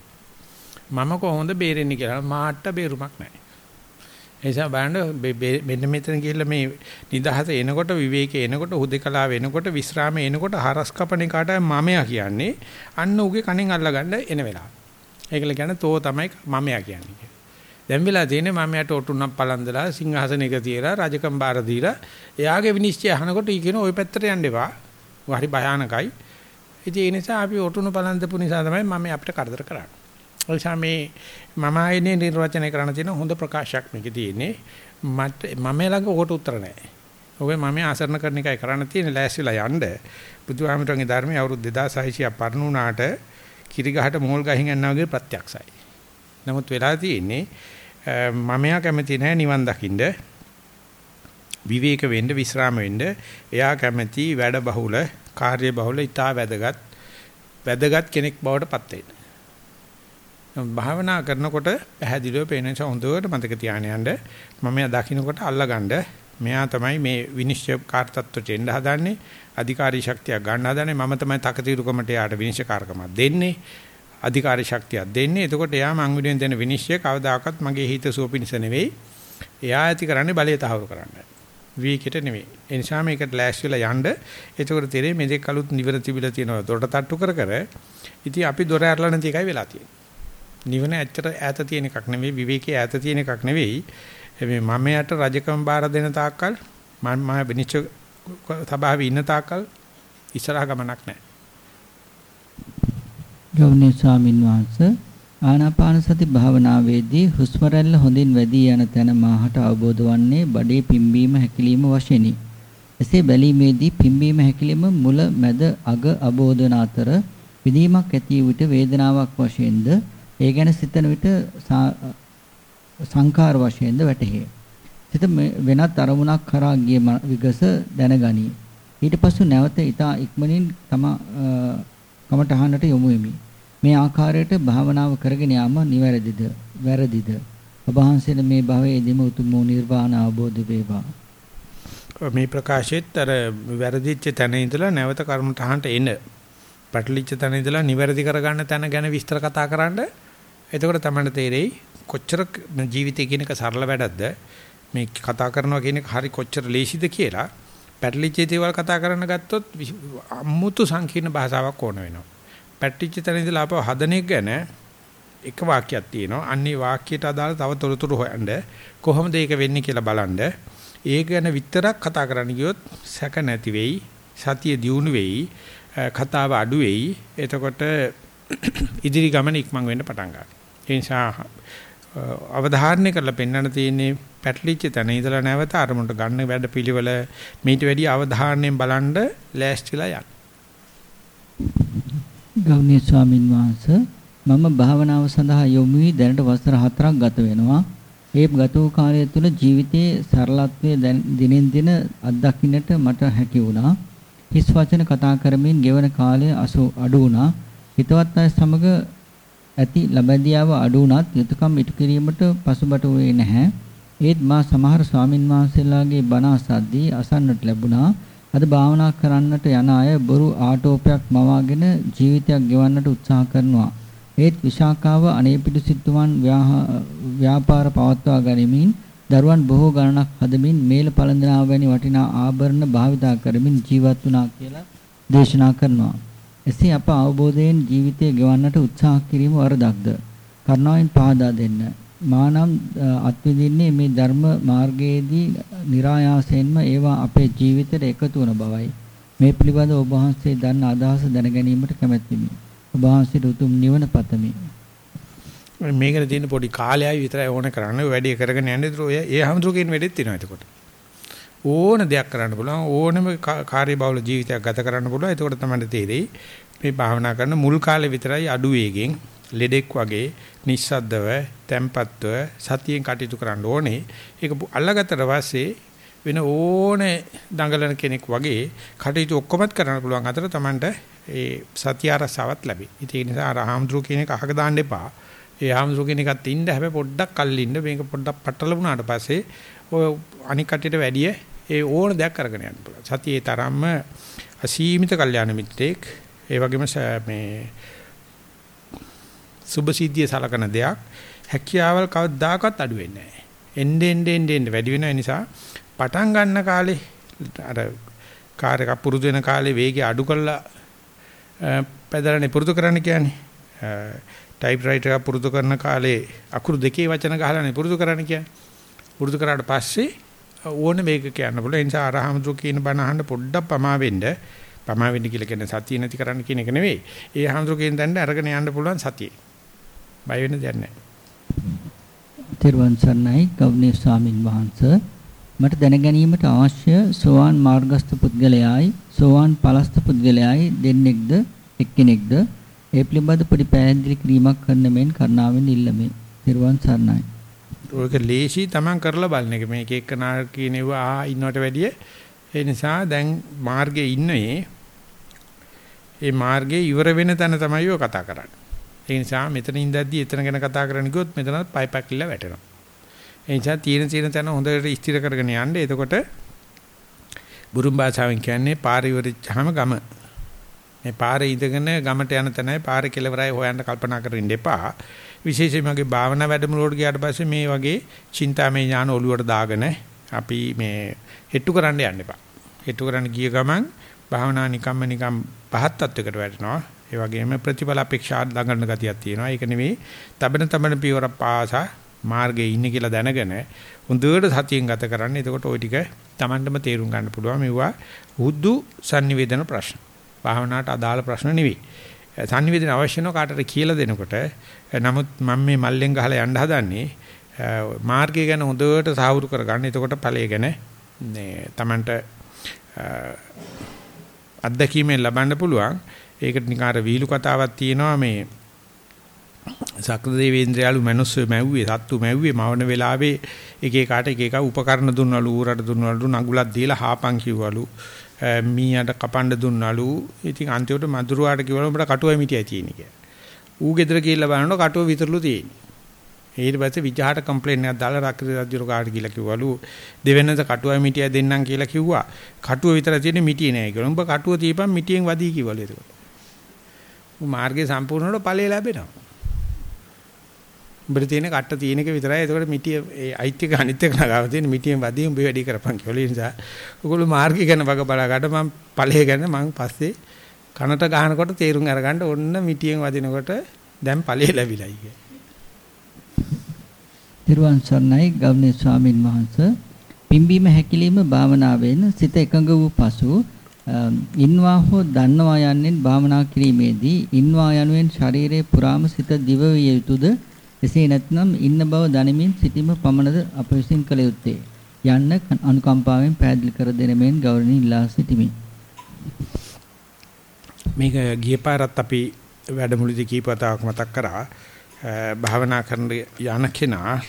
මම කොහොමද බේරෙන්නේ කියලා මාට්ට බේරුමක් නැහැ. එනිසා බලන්න මෙන්න මෙතන ගිහිල්ලා මේ නිදහස එනකොට විවේකේ එනකොට හුදේකලාව එනකොට විස්රාම එනකොට හරස් කපන එකටයි මමයා කියන්නේ අන්න උගේ කණෙන් අල්ලගන්න එන වෙලාව. ඒකල කියන්නේ තෝ තමයි මමයා කියන්නේ. දැන් වෙලා තියෙන්නේ මමයාට ඔටුනම් පලන්දලා සිංහාසනයක තියලා රජකම් බාර දීලා එයාගේ විනිශ්චය අහනකොට ඊ කියන ওই පැත්තට යන්න එපා. හරි භයානකයි. ඉතින් ඒ නිසා අපි ඔටුනු පලන්දපු නිසා තමයි මම අපිට කරදර කරන්නේ. ඔයසා මේ මම ආයේ නිර්වචනය කරන්න තියෙන හොඳ ප්‍රකාශයක් මේකේ තියෙන්නේ. මට මම ළඟ ඔකට උත්තර නැහැ. ඔගේ මම ආසරණ කරන එකයි කරන්න තියෙන්නේ ලෑස්තිලා යන්න. බුදුහාමරගේ ධර්මයේ අවුරුදු 2600ක් පරණ වුණාට කිරිගහට මෝල් ගහින් යනවා වගේ ප්‍රත්‍යක්ෂයි. නමුත් වෙලා තියෙන්නේ මමයා කැමති නැහැ නිවන් දකින්න. විවේක වෙන්න විශ්‍රාම වෙන්න. එයා කැමති වැඩ බහුල කාර්ය බහුල ඊටා වැදගත් වැදගත් කෙනෙක් බවට පත් වෙන්න. භාවනා කරනකොට පැහැදිලිව පේන නිසා හොඳට මතක තියාගෙන යන්න. මම එයා දකින්නකොට අල්ලගන්න. මෙයා තමයි මේ විනිශ්චය කාර්යත්වයට එන්න හදන්නේ. අධිකාරී ශක්තිය ගන්න හදන්නේ. මම තමයි තකතිරුකමට යාට විනිශ්චයකාරකමක් දෙන්නේ. අධිකාරී ශක්තියක් දෙන්නේ. එතකොට එයා මං විදිහෙන් දෙන විනිශ්චය කවදාකවත් මගේ හිත සුව පිණිස නෙවෙයි. එයා ඇති කරන්නේ බලය තහවුරු කරන්න. විවේකයට නෙවෙයි. ඒ නිසා මේකට ලෑස්ති වෙලා යන්න. එතකොට තේරෙයි මේක කලුත් නිවර තිබිලා තියෙනවා. දොරට තට්ටු කර කර. ඉතින් අපි දොර ඇරලා නැති එකයි වෙලා තියෙන්නේ. නිවන ඇත්තට ඈත තියෙන එකක් නෙවෙයි විවේකයේ ඈත තියෙන එකක් නෙවෙයි. මේ මමයට රජකම් බාර දෙන තාක්කල් මම මම විනිශ්චය සභාවේ ඉන්න තාක්කල් ඉස්සරහ ගමනක් නැහැ. ගෞරවනීය ස්වාමින් වහන්සේ ආනාපාන සති භාවනාවේදී හුස්ම රැල්ල හොඳින් වැඩි යන තැන මාහට අවබෝධ වන්නේ බඩේ පිම්බීම හැකිලිම වශයෙන්ි. එසේ බැලීමේදී පිම්බීම හැකිලිම මුල මැද අග අවබෝධ වන අතර විදීමක් ඇති විට වේදනාවක් වශයෙන්ද ඒ ගැන සිතන විට සංකාර වශයෙන්ද වැටහේ. සිත වෙනත් අරමුණක් කරා ගිය විගස දැනගනී. ඊට පසු නැවත ඊට ඉක්මනින් තම කමටහනට යොමු වෙමි. මේ ආකාරයට භාවනාව කරගෙන යාම නිවැරදිද? වැරදිද? ඔබ වහන්සේට මේ භවයේදීම උතුම් වූ නිර්වාණ අවබෝධ වේවා. මේ ප්‍රකාශෙත් අර වැරදිච්ච තැන ඉඳලා නැවත කර්මතහනට එන පැටලිච්ච තැන ඉඳලා නිවැරදි කරගන්න තැන ගැන විස්තර කතා කරන්න එතකොට තමයි තේරෙයි කොච්චර ජීවිතය කියන එක සරල වැඩක්ද මේ කතා කරනවා කියන එක හරි කොච්චර ලේසිද කියලා පැටලිච්ච දේවල් කතා කරන්න ගත්තොත් අමුතු සංකීර්ණ භාෂාවක් ඕන වෙනවා. පැටලිච්ච තැන ඉඳලා ආපහු හදන එක ගැන එක වාක්‍යයක් තියෙනවා. අන්නේ වාක්‍යයට අදාළ තව තොරතුරු හොයන්න කොහොමද ඒක වෙන්නේ කියලා බලන්න. ඒක ගැන විතරක් කතා කරන්න ගියොත් සැක නැති වෙයි, සතිය දියුණු වෙයි, කතාව අඩු වෙයි. එතකොට ඉදිරි ගමන ඉක්මන් වෙන්න පටන් ගන්නවා. ඒ නිසා අවධාරණය කරලා පෙන්වන්න තියෙන්නේ පැටලිච්ච තැන ඉඳලා නැවත අරමුණට ගන්න වැඩ පිළිවෙල මීට වැඩි අවධාරණයෙන් බලන්න ලෑස්තිලා යන්න. ගෞණීය ස්වාමින් වහන්සේ මම භාවනාව සඳහා යොමු වී දැනට වසර 4ක් ගත වෙනවා. ඒ ගත වූ කාලය තුළ ජීවිතයේ සරලත්වයේ දිනෙන් දින අත්දකින්නට මට හැකි වුණා. හිස් වචන කතා කරමින් ගෙවන කාලය අඩු වුණා. හිතවත් අය සමග ඇති ලබැදියාව අඩු වුණත් යුතුයකම් ඉටු කිරීමට පසුබට වූයේ නැහැ. ඒත් මා සමහර ස්වාමින් වහන්සේලාගේ බණ අසද්දී අසන්නට ලැබුණා. අද භාවනා කරන්නට යන අය බොරු ආටෝපයක් මවාගෙන ජීවිතයක් ගෙවන්නට උත්සාහ කරනවා. ඒත් විශාකාව අනේපිඩු සිටුවන් ව්‍යාපාර පවත්වා ගනිමින් දරුවන් බොහෝ ගණනක් හදමින් මේල පළඳනාව වැනි වටිනා ආභරණ භාවිතා කරමින් ජීවත් වුණා කියලා දේශනා කරනවා. එසේ අප අවබෝධයෙන් ජීවිතය ගෙවන්නට උත්සාහ කිරීම වරදක්ද? කරුණාවෙන් පහදා දෙන්න. මානම් අත්විඳින්නේ මේ ධර්ම මාර්ගයේදී નિરાයාසයෙන්ම ඒවා අපේ ජීවිතයට එකතු වන බවයි. මේ පිළිබඳව ඔබ වහන්සේ දන්න අදහස දැන ගැනීමට කැමැත්තිමි. ඔබ වහන්සේට උතුම් නිවන පතමි. මේකට තියෙන පොඩි කාලයයි විතරයි ඕන කරන්නේ. වැඩි කරගෙන යන්නේ ඔය ඒ හැමතුරකින් වෙඩෙත් තියෙනවා එතකොට. ඕන දෙයක් කරන්න පුළුවන් ඕනම කාර්යබහුල ජීවිතයක් ගත කරන්න පුළුවන් එතකොට තමයි තේරෙයි මේ භාවනා කරන මුල් කාලේ විතරයි අඩු වේගෙන් ලෙඩෙක් වගේ නිස්සද්දව තැම්පත්ව සතියෙන් කටයුතු කරන්න ඕනේ ඒක අල්ලගත්තට පස්සේ වෙන ඕනේ දඟලන කෙනෙක් වගේ කටයුතු ඔක්කොමත් කරන්න පුළුවන් අතර Tamanට ඒ සතිය අරසාවත් ලැබේ. ඉතින් ඒ නිසා රාහම්ද්‍රු කියන එක අහක දාන්න එපා. ඒ රාහම්ද්‍රු කියන එකත් ඉන්න හැබැයි පොඩ්ඩක් අල්ලින්න මේක පොඩ්ඩක් පටල වුණාට පස්සේ ඔය අනික් කටියට වැඩිය ඒ ඕන දෙයක් අරගෙන යන්න පුළුවන්. සතියේ තරම්ම අසීමිත කල්යාණ මිත්‍රෙක් ඒ වගේම මේ සුභසිද්ධිය සලකන දෙයක් හැකියාවල් කවදාකවත් අඩු වෙන්නේ නැහැ. එන්නේ එන්නේ එන්නේ වැඩි වෙන නිසා පටන් ගන්න කාලේ අර කාර් එක පුරුදු වෙන කාලේ වේගය අඩු කරලා පැදලනේ පුරුදු කරන්න කියන්නේ. ටයිප් රයිටර් එක පුරුදු කරන කාලේ අකුරු දෙකේ වචන ගහලානේ පුරුදු කරන්න කියන්නේ. පුරුදු කරාට පස්සේ ඕන මේක කියන්න පුළුවන්. ඒ නිසා අරහමතු කියන බණ අහන්න පොඩ්ඩක් පමා වෙන්න. පමා වෙන්න කියලා කියන්නේ සතිය නැති කරන්න කියන එක නෙවෙයි. ඒ අරහමතු කියන දණ්ඩ අරගෙන යන්න පුළුවන් සතිය. බය වෙන්න දෙයක් නැහැ. තිරුවන් සරණයි ගෞණීය ස්වාමින් වහන්සේ මට දැන ගැනීමට අවශ්‍ය සෝවාන් මාර්ගස්ත පුද්ගලයායි සෝවාන් පලස්ත පුද්ගලයායි දෙන්නෙක්ද එක්කෙනෙක්ද ඒ පිළිබඳ පොඩි පැහැදිලි කිරීමක් කරන්න මෙන් කරුණාවෙන් ඉල්ලමි. තිරුවන් සරණයි. ඔයක ලේසි තමන් කරලා බලන එක මේක එක්ක නා කියනවා ආ ඉන්නවට වැඩිය ඒ නිසා දැන් මාර්ගයේ ඉන්නේ ඒ මාර්ගයේ ඉවර වෙන තැන තමයි ඔය කතා කරන්නේ ඒ නිසා මෙතන ඉඳද්දි එතන ගැන කතා කරන්න ගියොත් මෙතනත් පයි පැකිලා වැටෙනවා ඒ නිසා තීන තීන තැන හොඳට ස්ථිර කරගෙන යන්න එතකොට බුරුම් භාෂාවෙන් කියන්නේ පාර ඉවරච්චාම ගම මේ පාරේ ඉඳගෙන ගමට යන තැනයි පාරේ කෙලවරයි හොයන්න කල්පනා කරමින් ඉඳපා විශේෂයෙන්ම මගේ භාවනා වැඩමුළුවට ගියාට පස්සේ මේ වගේ චින්තාමය ඥාන ඔළුවට දාගෙන අපි මේ හෙට්ටු කරන්න යන්න එපා. හෙට්ටු කරන්න ගිය ගමන් භාවනා නිකම්ම නිකම් පහත් තත්වයකට වැටෙනවා. ඒ වගේම ප්‍රතිඵල අපේක්ෂා ළඟන ගතියක් තියෙනවා. ඒක නෙවෙයි තබන තබන පියවර පාසා මාර්ගයේ ඉන්නේ කියලා දැනගෙන හොඳට සතියෙන් ගත කරන්න. එතකොට ওই ටික Tamandම තේරුම් ගන්න පුළුවන්. මෙවුවා හුදු sannivedana ප්‍රශ්න. භාවනාවට අදාළ ප්‍රශ්න නෙවෙයි. sannivedana අවශ්‍ය නැව කාටට කියලා දෙනකොට නමුත් මම මේ මල්ලෙන් ගහලා යන්න හදන්නේ මාර්ගය ගැන හොඳට සාහවුරු කරගන්න. එතකොට ඵලය ගැන මේ Tamanට අත්දැකීමෙන් ලබන්න පුළුවන්. ඒකට නිකාර වීලු කතාවක් තියෙනවා මේ සක්‍රදේවේන්ද්‍රයාලු මනුස්සය මැව්වේ සත්තු මැව්වේ මවන වෙලාවේ එක එකාට එක එක උපකරණ දුන්නලු ඌරට දුන්නලු නගුලක් දීලා හාපන් කිව්වලු. මීයට කපන්න දුන්නලු ඉතින් අන්තිමට මදුරුවාට කිව්වලු උඹට කටුවයි මිටියයි තියෙන කියලා. ඌ ගෙදර ගිහිල්ලා බලනකොට කටුව විතරලු තියෙන්නේ. ඊට පස්සේ විජහාට කම්ප්ලේන්ට් එකක් දාලා රක්කේ රජුර කාට කියලා කිව්වලු දෙවෙනද කටුවයි මිටියයි දෙන්නම් කියලා කිව්වා. කටුව විතර තියෙන්නේ මිටිය නෑ කියලා. උඹ කටුව තියපන් මිටියෙන් වදී කිව්වලු ඒක ඌ මාර්ගය සම්පූර්ණවට ඵලය ලැබෙනවා උඹට තියෙන කට්ට තියෙන එක විතරයි. ඒකට මිටිය ඒ අයිති එක අනිත් එක නගාව තියෙන මිටියෙන් වදී උඹ වැඩි කරපන් කියලා. ඒ නිසා ඔයගොල්ලෝ මාර්ගය ගැන වග බලා ගන්න මම ඵලය ගැන මම පස්සේ කනට ගහනකොට තේරුම් අරගන්න ඔන්න මිටියෙන් වදිනකොට දැන් ඵලය ලැබිලයි කිය. තිරුවන් සරණයි ගෞරවනීය ස්වාමින් වහන්සේ පිම්බීම හැකිලිම භාවනාවෙන් සිත එකඟ වූ පසු ඉන්වා හෝ දන්නවා යන්නේ භාවනා කිරීමේදී ඉන්වා යනුවෙන් ශරීරයේ පුරාම සිත දිව විය යුතුද? එසේ නැත්නම් ඉන්න බව දැනමින් සිටීම පමණද අප විසින් කළ යුත්තේ? යන්න අනුකම්පාවෙන් පැහැදිලි කර දෙන මෙන් ගෞරවණීය ඉල්ලා සිටිමි. මේක ගිය පාරත් අපි වැඩමුළුදී කීප වතාවක් මතක් කරා. භාවනා කරන යන කෙනා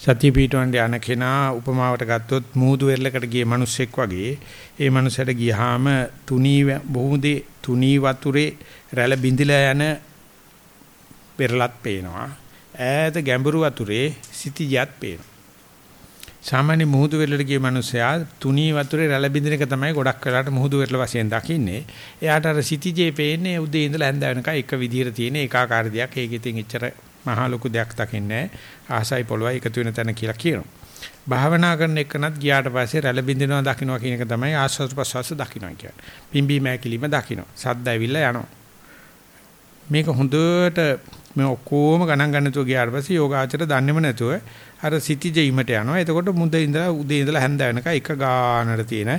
සතිය පිටවන්න යන කෙනා උපමාවට ගත්තොත් මූදු වෙරළකට ගිය මිනිස්සෙක් වගේ ඒ මිනිසට ගියාම තුනී බොහොමදී තුනී වතුරේ රැළ බිඳිලා යන පෙරලත් පේනවා. ඈත ගැඹුරු වතුරේ සිටියත් පේනවා. සාමාන්‍ය මුහුදු වෙරළට ගිය මිනිසයා තුනී වතුරේ රැළ බින්දින එක තමයි ගොඩක් වෙලාට මුහුදු වෙරළ වශයෙන් දකින්නේ. එයාට අර සිටිජේ පේන්නේ උදේ ඉඳලා හැන්ද වෙනකන් එක විදිහට තියෙන ඒකාකාර දෙයක්. ඒක ඉතින් එච්චර මහා ලොකු දෙයක් දකින්නේ ආසයි පොළොවයි එකතු වෙන තැන කියලා කියනවා. භාවනා කරන එකනත් ගියාට පස්සේ රැළ බින්දිනවා දකින්නවා කියන එක තමයි ආස්වාද ප්‍රසවාස දකින්නවා කියන්නේ. පිම්බීම ඇකිලිම දකින්නවා. සද්ද ඇවිල්ලා යනවා. මේක හොඳට මේ ඔක්කොම ගණන් ගන්න නැතුව ගියාට පස්සේ යෝගාචර දන්නේම නැතුව අර සිටිජීමට යනවා. එතකොට මුද ඉඳලා උදේ ඉඳලා හැන්ද වෙනකන් එක ගානට තියෙන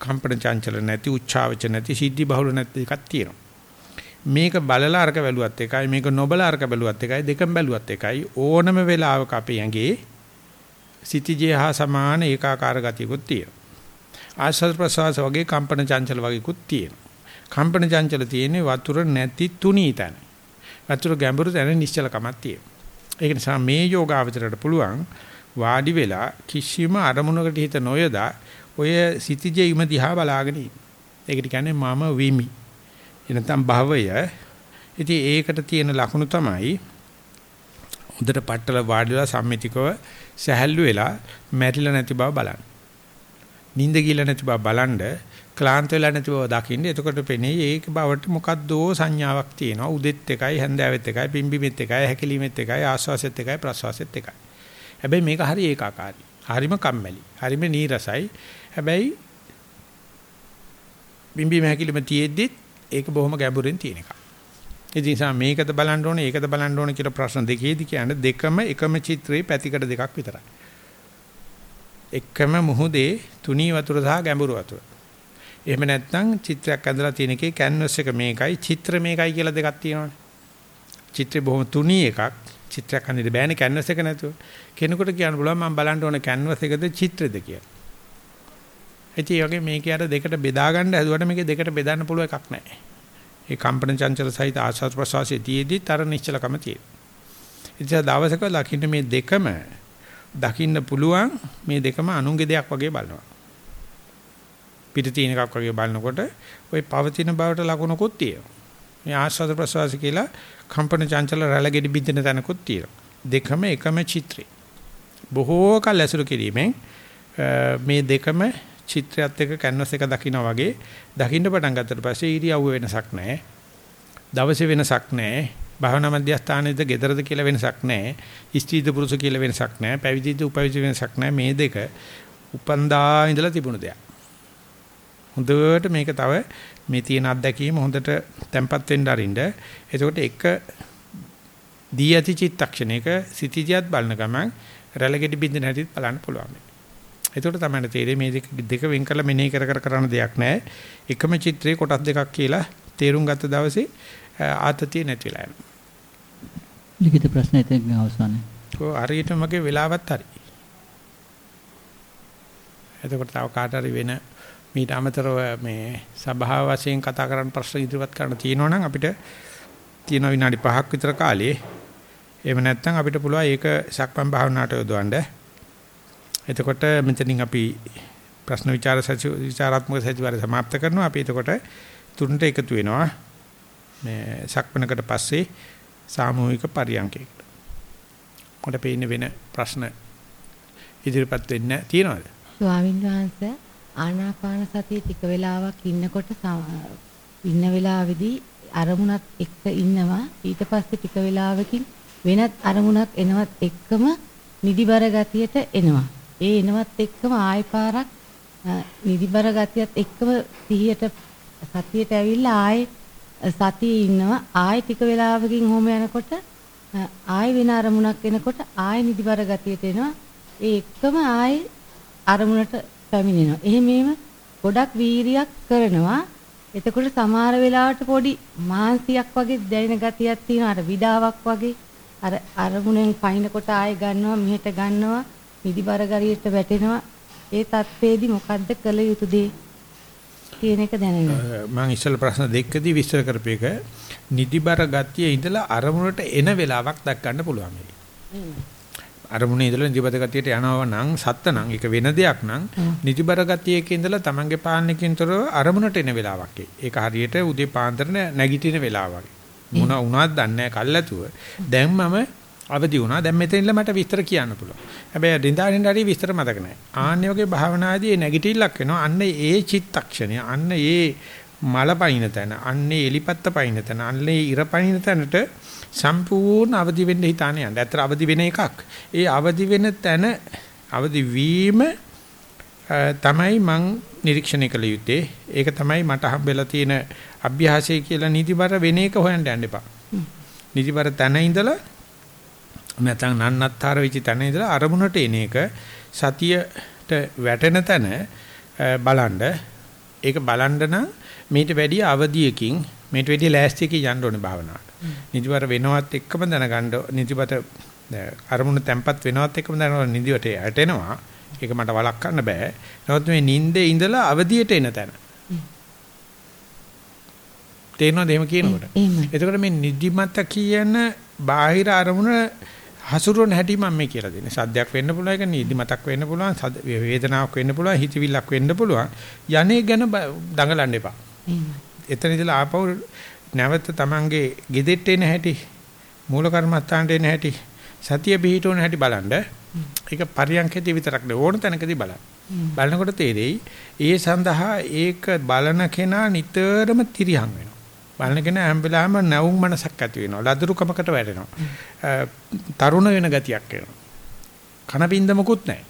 කම්පන චංචල නැති උච්චාවච නැති සිද්ධි බහුල නැති එකක් තියෙනවා. මේක බලලා අරක බැලුවත් එකයි මේක නොබලා අරක බැලුවත් එකයි දෙකම බැලුවත් එකයි ඕනම වෙලාවක අපේ ඇඟේ සිටිජේ හා සමාන ඒකාකාර ගතියකුත් තියෙනවා. ආශ්වාස ප්‍රශ්වාස වගේ කම්පන චංචල වගේකුත් තියෙනවා. කම්පන චංචල තියෙන්නේ වතුර නැති තුනී තැන. වතුර ගැඹුරු තැන නිශ්චලකමක් තියෙනවා. ඒක නිසා මේ යෝගාවචරයට පුළුවන් වාඩි වෙලා කිසිම අරමුණකට හිත නොයදා ඔය සිටිජේම දිහා බලාගෙන ඉන්න. ඒකට කියන්නේ මම විමි. එනතම් භවය. ඉතින් ඒකට තියෙන ලකුණු තමයි හොඳට පట్టල වාඩිලා සම්මිතිකව සැහැල්ලු වෙලා මැරිලා නැති බව බලන්න. නිින්ද ගිල නැති බව බලන්න ක්ලාන්ත වෙලා නැති බව දකින්න. එතකොට පෙනේ ඒක බවට මොකද්දෝ සංඥාවක් තියෙනවා. උදෙත් එකයි, හැන්දෑවෙත් එකයි, පිම්බිමෙත් එකයි, හැකිලිමෙත් එකයි, ආස්වාසෙත් එකයි, ප්‍රස්වාසෙත් එකයි. හැබැයි මේක හරි ඒකාකාරයි. හරිම කම්මැලි. හරිම නීරසයි. හැබැයි පිම්බිම හැකිලිම තියෙද්දිත් ඒක බොහොම ගැඹුරින් තියෙන එකක්. ඒ නිසා මේකද බලන්න ඕනේ, ඒකද බලන්න ඕනේ කියලා ප්‍රශ්න දෙකේදී කියන්නේ දෙකම එකම චිත්‍රයේ පැතිකඩ දෙකක් විතරයි. එකම මුහුදේ තුනී වතුර සහ ගැඹුරු වතුර. එහෙම නැත්නම් චිත්‍රයක් ඇඳලා තියෙන එකේ කැන්වස් එක මේකයි චිත්‍ර මේකයි කියලා දෙකක් තියෙනවානේ. චිත්‍රේ බොහොම තුනී එකක්. චිත්‍රයක් අඳින්න බෑනේ කැන්වස් එක නැතුව. කෙනෙකුට කියන්න පුළුවන් මම බලන්න ඕන කැන්වස් එකද චිත්‍රෙද කියලා. ඒ වගේ මේකේ අර දෙකට බෙදා ගන්න හැදුවට මේකේ දෙකට බෙදන්න පුළුවන් එකක් නැහැ. ඒ කම්පන චංචල සහිත ආස්වාද ප්‍රසවාසයේ තියේදී තර නිශ්චලකම තියෙනවා. ඉතින් දවසක ලකින්න මේ දෙකම දකින්න පුළුවන් මේ දෙකම අනුන්ගේ දෙයක් වගේ බලනවා. පිට තියෙන එකක් වගේ බලනකොට ওই පවතින බවට ලකුණකුත් තියෙනවා. මේ ආස්වාද ප්‍රසවාස කියලා කම්පන චංචල රැළ ගෙඩි බින්දින තැනකුත් තියෙනවා. දෙකම එකම චිත්‍රේ. බොහෝ කල් ඇසුරු කිරීමෙන් මේ දෙකම චිත්‍රයත් එක්ක කැන්වස් එක දකින්න වගේ දකින්න පටන් ගත්තට පස්සේ ඉරියව්ව වෙනසක් නැහැ. දවසේ වෙනසක් නැහැ. භාවනා මධ්‍යස්ථානයේද gederද කියලා වෙනසක් නැහැ. ස්ත්‍රීද පුරුෂ කියලා වෙනසක් නැහැ. පැවිදිද උපවිදි වෙනසක් නැහැ. මේ දෙක උපන්දා ඉඳලා තිබුණු දෙයක්. හොඳට මේක තව මේ තියෙන අත්දැකීම හොඳට තැම්පත් වෙන්න අරින්න. එතකොට එක දී ඇති චිත්තක්ෂණයක සිටිජියත් බලන ගමන් රැළගෙඩි බින්දින හැටිත් බලන්න පුළුවන්. එතකොට තමයි තේරෙන්නේ මේ දෙක දෙක වෙන් කරලා මෙනෙහි කර කර කරන දෙයක් නැහැ. එකම චිත්‍රයේ කොටස් දෙකක් කියලා තේරුම් ගත්ත දවසේ ආතතිය නැතිලා යනවා. ලිඛිත ප්‍රශ්න එතෙන් අවසానයි. ඔව් හරියට මගේ වෙලාවත් හරි. එතකොට තව කාට හරි වෙන මීට අමතරව මේ සභාව වශයෙන් කතා කරන්න ප්‍රශ්න ඉදිරිපත් කරන්න තියෙනවා නම් අපිට තියෙන විනාඩි 5ක් විතර කාලේ එහෙම නැත්නම් අපිට පුළුවන් ඒක සක්මන් භාවනාවට යොදවන්න. එතකොට මෙතනින් අපි ප්‍රශ්න විචාර සචි විචාරාත්මක සැසිවාරය સમાપ્ત කරනවා. අපි එතකොට තුනට එකතු වෙනවා. මේ සක්මනකට පස්සේ සාමූහික පරියන්කයකට. මට පේන්නේ වෙන ප්‍රශ්න ඉදිරිපත් වෙන්න තියනවාද? ස්වාමින් වහන්සේ ආනාපාන සතිය ටික වෙලාවක් ඉන්නකොට ඉන්න වෙලාවේදී අරමුණක් එක්ක ඉන්නවා ඊට පස්සේ ටික වෙලාවකින් වෙනත් අරමුණක් එනවත් එක්කම නිදිබර ගතියට එනවා ඒ එනවත් එක්කම ආය පාරක් නිදිබර ගතියත් එක්කම සිහියට සතියට ඇවිල්ලා ආයේ සතියේ ඉන්නවා. ආයෙ ටික වෙලාවකින් හොම යනකොට ආයෙ වෙන අරමුණක් එනකොට ආයෙ නිදිබර ගතියට එනවා. ඒ එක්කම ආයෙ අරමුණට පැමිණෙනවා. එහෙම එහෙම ගොඩක් වීරියක් කරනවා. එතකොට සමහර වෙලාවට පොඩි මාන්සියක් වගේ දැනෙන ගතියක් තියෙනවා. අර විඩාවක් වගේ. අර අරමුණෙන් පයින්කොට ආයෙ ගන්නවා මෙහෙට ගන්නවා. නිදිබර ගරියට වැටෙනවා ඒ තත්ත්වේදී මොකද්ද කළ යුතු දේ කියන එක දැනගන්න. මම ඉස්සෙල්ලා ප්‍රශ්න දෙකදී විස්තර කරපේක නිදිබර ගතිය ඉඳලා අරමුණට එන වෙලාවක් දක් ගන්න පුළුවන් මේක. අරමුණේ ඉඳලා නිදිබර ගතියට යනවා නම් සත්ත නම් ඒක වෙන දෙයක් නම් නිදිබර ගතියක ඉඳලා Tamange පාන්නකින්තරව අරමුණට එන වෙලාවක් ඒක හරියට උදේ පාන්දර නැගිටින වෙලාවක්. මොන වුණාද දන්නේ නැහැ කල්ැතුව. දැන් මම අවදි වුණා. දැන් මෙතනින්ල මට විස්තර කියන්න පුළුවන්. හැබැයි ඩින්දාරින් හරි විස්තර මතක නැහැ. ආන්නේ වගේ භාවනාදී නැගිටිල්ලක් වෙනවා. අන්න ඒ චිත්තක්ෂණය, අන්න ඒ මල පයින් තැන, අන්න ඒ එලිපත්ත පයින් තැන, අන්න ඒ ඉර පයින් තැනට සම්පූර්ණ අවදි වෙන්න හිතාන යන්න. ඇත්තට අවදි වෙන එකක්. ඒ අවදි වෙන තැන අවදි වීම තමයි මං නිරීක්ෂණය කළ යුත්තේ. ඒක තමයි මට හම්බෙලා තියෙන අභ්‍යාසය කියලා නිදිබර වෙන එක හොයන්න යන්න එපා. නිදිබර තැන ඉඳලා නැත්නම් නන්නත්තර වෙච්ච තැන ඉඳලා අරමුණට එන එක සතියට වැටෙන තැන බලන්න ඒක බලන්න නම් මේට වැඩි අවදියකින් මේට වැඩි ලෑස්තියකින් යන්න ඕනේ භාවනාවට. නිදිවර වෙනවත් එක්කම දැනගන්න නිදිපත අරමුණ තැම්පත් වෙනවත් එක්කම දැනගන්න නිදිවට ඇටෙනවා. ඒක මට වළක්වන්න බෑ. නමුත් මේ නිින්දේ ඉඳලා අවදියට එන තැන. තේරෙනවද එහෙම කියනකොට? එතකොට මේ නිදිමත කියන බාහිර අරමුණ හසුරුවන හැටි මම මේ කියලා දෙන්නේ. සද්දයක් වෙන්න පුළුවන්, ඒක නිදිමතක් වෙන්න පුළුවන්, වේදනාවක් වෙන්න පුළුවන්, හිතවිල්ලක් වෙන්න පුළුවන්. යන්නේ ගැන දඟලන්න එපා. එතන ඉඳලා ආපහු නැවත Tamange ගෙදෙට්ට එන හැටි, මූල කර්මස්ථානට එන හැටි, සතිය පිහිටවන හැටි බලන්න. ඒක පරියන්කේදී විතරක් නෙවෙයි ඕන තැනකදී බලන්න. බලනකොට තේරෙයි ඒ සඳහා ඒක බලන කෙනා නිතරම තිරියම් වෙනවා. බලනගෙන හැම වෙලාවෙම නැවුම් මනසක් ඇති වෙනවා. ලදරුකමකට වැටෙනවා. තරුණ වෙන ගතියක් එනවා. කන පින්දමකුත් නැහැ.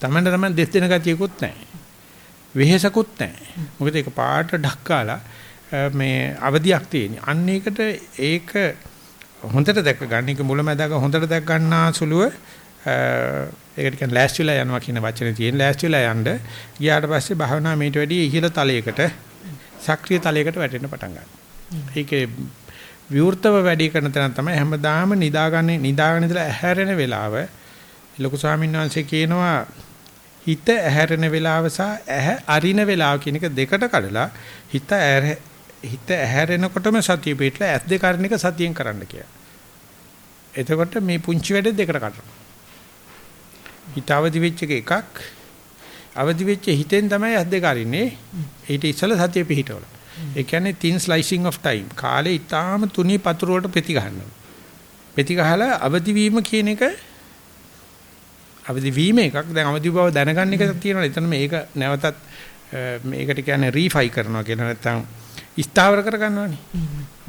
තමන්ට තමන් දෙස් දෙන ගතියකුත් නැහැ. වෙහෙසකුත් නැහැ. මොකද ඒක පාට ඩක්කාලා මේ අවදියක් තියෙන. අන්න ඒකට ඒක හොඳට දැක ගන්න එක මුලමැදක හොඳට දැක ගන්නා සුළුව ඒකට කියන්නේ ලෑස්තිලා යනවා කියන වචනේ තියෙන ලෑස්තිලා යන්න ගියාට පස්සේ භාවනා මේට වැඩි ඉහළ තලයකට සක්‍රීය තලයකට වැටෙන්න පටන් ගන්නවා. ඒකේ විවෘතව වැඩි කරන තැන තමයි හැමදාම නිදාගන්නේ නිදාගෙන ඉඳලා ඇහැරෙන වෙලාව ලොකු ස්වාමීන් වහන්සේ කියනවා හිත ඇහැරෙන වෙලාව සහ ඇහැ අරින වෙලාව කියන එක දෙකට කඩලා හිත හිත ඇහැරෙනකොටම සතිය පිටලා ඇස් දෙක අරින එක සතියෙන් කරන්න කියලා. එතකොට මේ පුංචි වැඩ දෙකට කඩනවා. හිත අවදි වෙච්ච එකක් අවදි වෙච්ච හිතෙන් තමයි අත් දෙක අරින්නේ. ඊට ඉස්සෙල්ලා සතිය පිහිටවල. ඒ කියන්නේ thin slicing of time. කාලේ ඊටාම තුනී පතුරු වලට පෙති ගන්නවා. පෙති ගහලා අවදි වීම කියන එක අවදි වීම එකක් දැන් අවදි බව දැනගන්න එක තියෙනවා. එතන මේක නැවතත් මේකට කියන්නේ රීෆයි කරනවා කියලා නැත්නම් ස්ථාවර කරගන්නවනේ.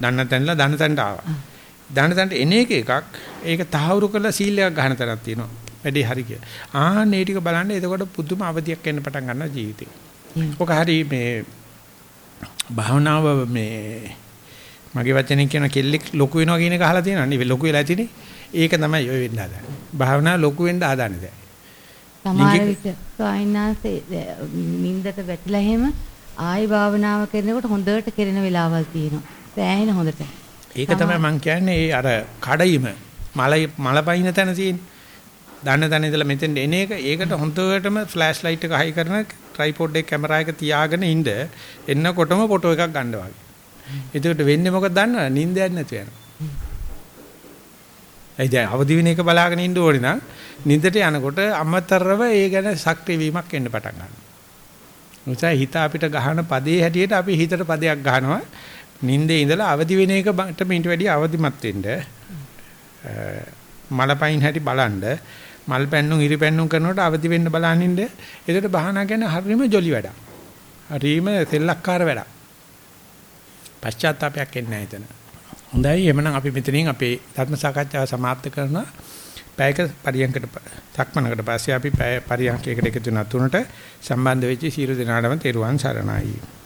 දන්න තැනලා දන්න තැනට ආවා. දන්න තැනට එන එක එකක් ඒක තහවුරු කරලා සීල් එකක් ගන්න තැනක් තියෙනවා. වැඩි හරි කිය. ආන්න ටික බලන්න එතකොට පුදුම අවදියක් එන්න පටන් ගන්නවා ජීවිතේ. ඔක හරි මේ භාවනාව මේ මගේ වචනෙන් කියන කෙල්ලෙක් ලොකු වෙනවා කියන එක අහලා තියෙනවා නේ ලොකු වෙලා ඇතිනේ. ඒක තමයි ඔය වෙන්න හදන්නේ. භාවනාව ලොකු වෙන්න හදන්නේ දැන්. සමහර විට ස්වාමීනාසේ නින්දට වැටිලා එහෙම ආයි භාවනාව කරනකොට හොඳට කෙරෙන වෙලාවල් තියෙනවා. සෑහෙන හොඳට. ඒක තමයි මම කියන්නේ ඒ අර කඩයිම මල මලපයින් තැන තියෙන. දන්න තැන ඉඳලා මෙතෙන් එන එක ඒකට හොඳටම ෆ්ලෑෂ් ලයිට් එක හයි කරන ට්‍රයිපෝඩ් එක කැමරා එක තියාගෙන ඉන්න එන්නකොටම ෆොටෝ එකක් ගන්න වගේ. එතකොට වෙන්නේ මොකද දන්නවද? නිින්දයක් නැතු වෙනවා. ඒ දැන් අවදි වෙන එක බලාගෙන ඉන්න ඕනේ නම් නිින්දට යනකොට අමතරව ඒ ගැන සක්‍රිය වීමක් එන්න පටන් ගන්නවා. මොකද හිත අපිට ගහන පදේ හැටියට අපි හිතට පදයක් ගහනවා. නිින්දේ ඉඳලා අවදි වෙන එකට මීට වැඩිය අවදිමත් වෙන්න මලපයින් හැටි බලන්න මල් පැන්නුම් ඉරි පැන්නුම් කරනකොට අවදි වෙන්න බලන්න ඉන්න. ඒකට බහනා කියන්නේ හරීම ජොලි වැඩක්. හරීම සෙල්ලක්කාර වැඩක්. පශ්චාත්තාවයක් එන්නේ නැහැ එතන. හොඳයි එhmenan අපි මෙතනින් අපේ ධර්ම සාකච්ඡාව સમાપ્ત කරනවා. පැයක පරියන්කට සක්මනකට පස්සේ අපි පැය පරියන්කයකට එකතු වෙන තුනට සම්බන්ධ වෙච්ච සීල දෙනාටම තෙරුවන් සරණයි.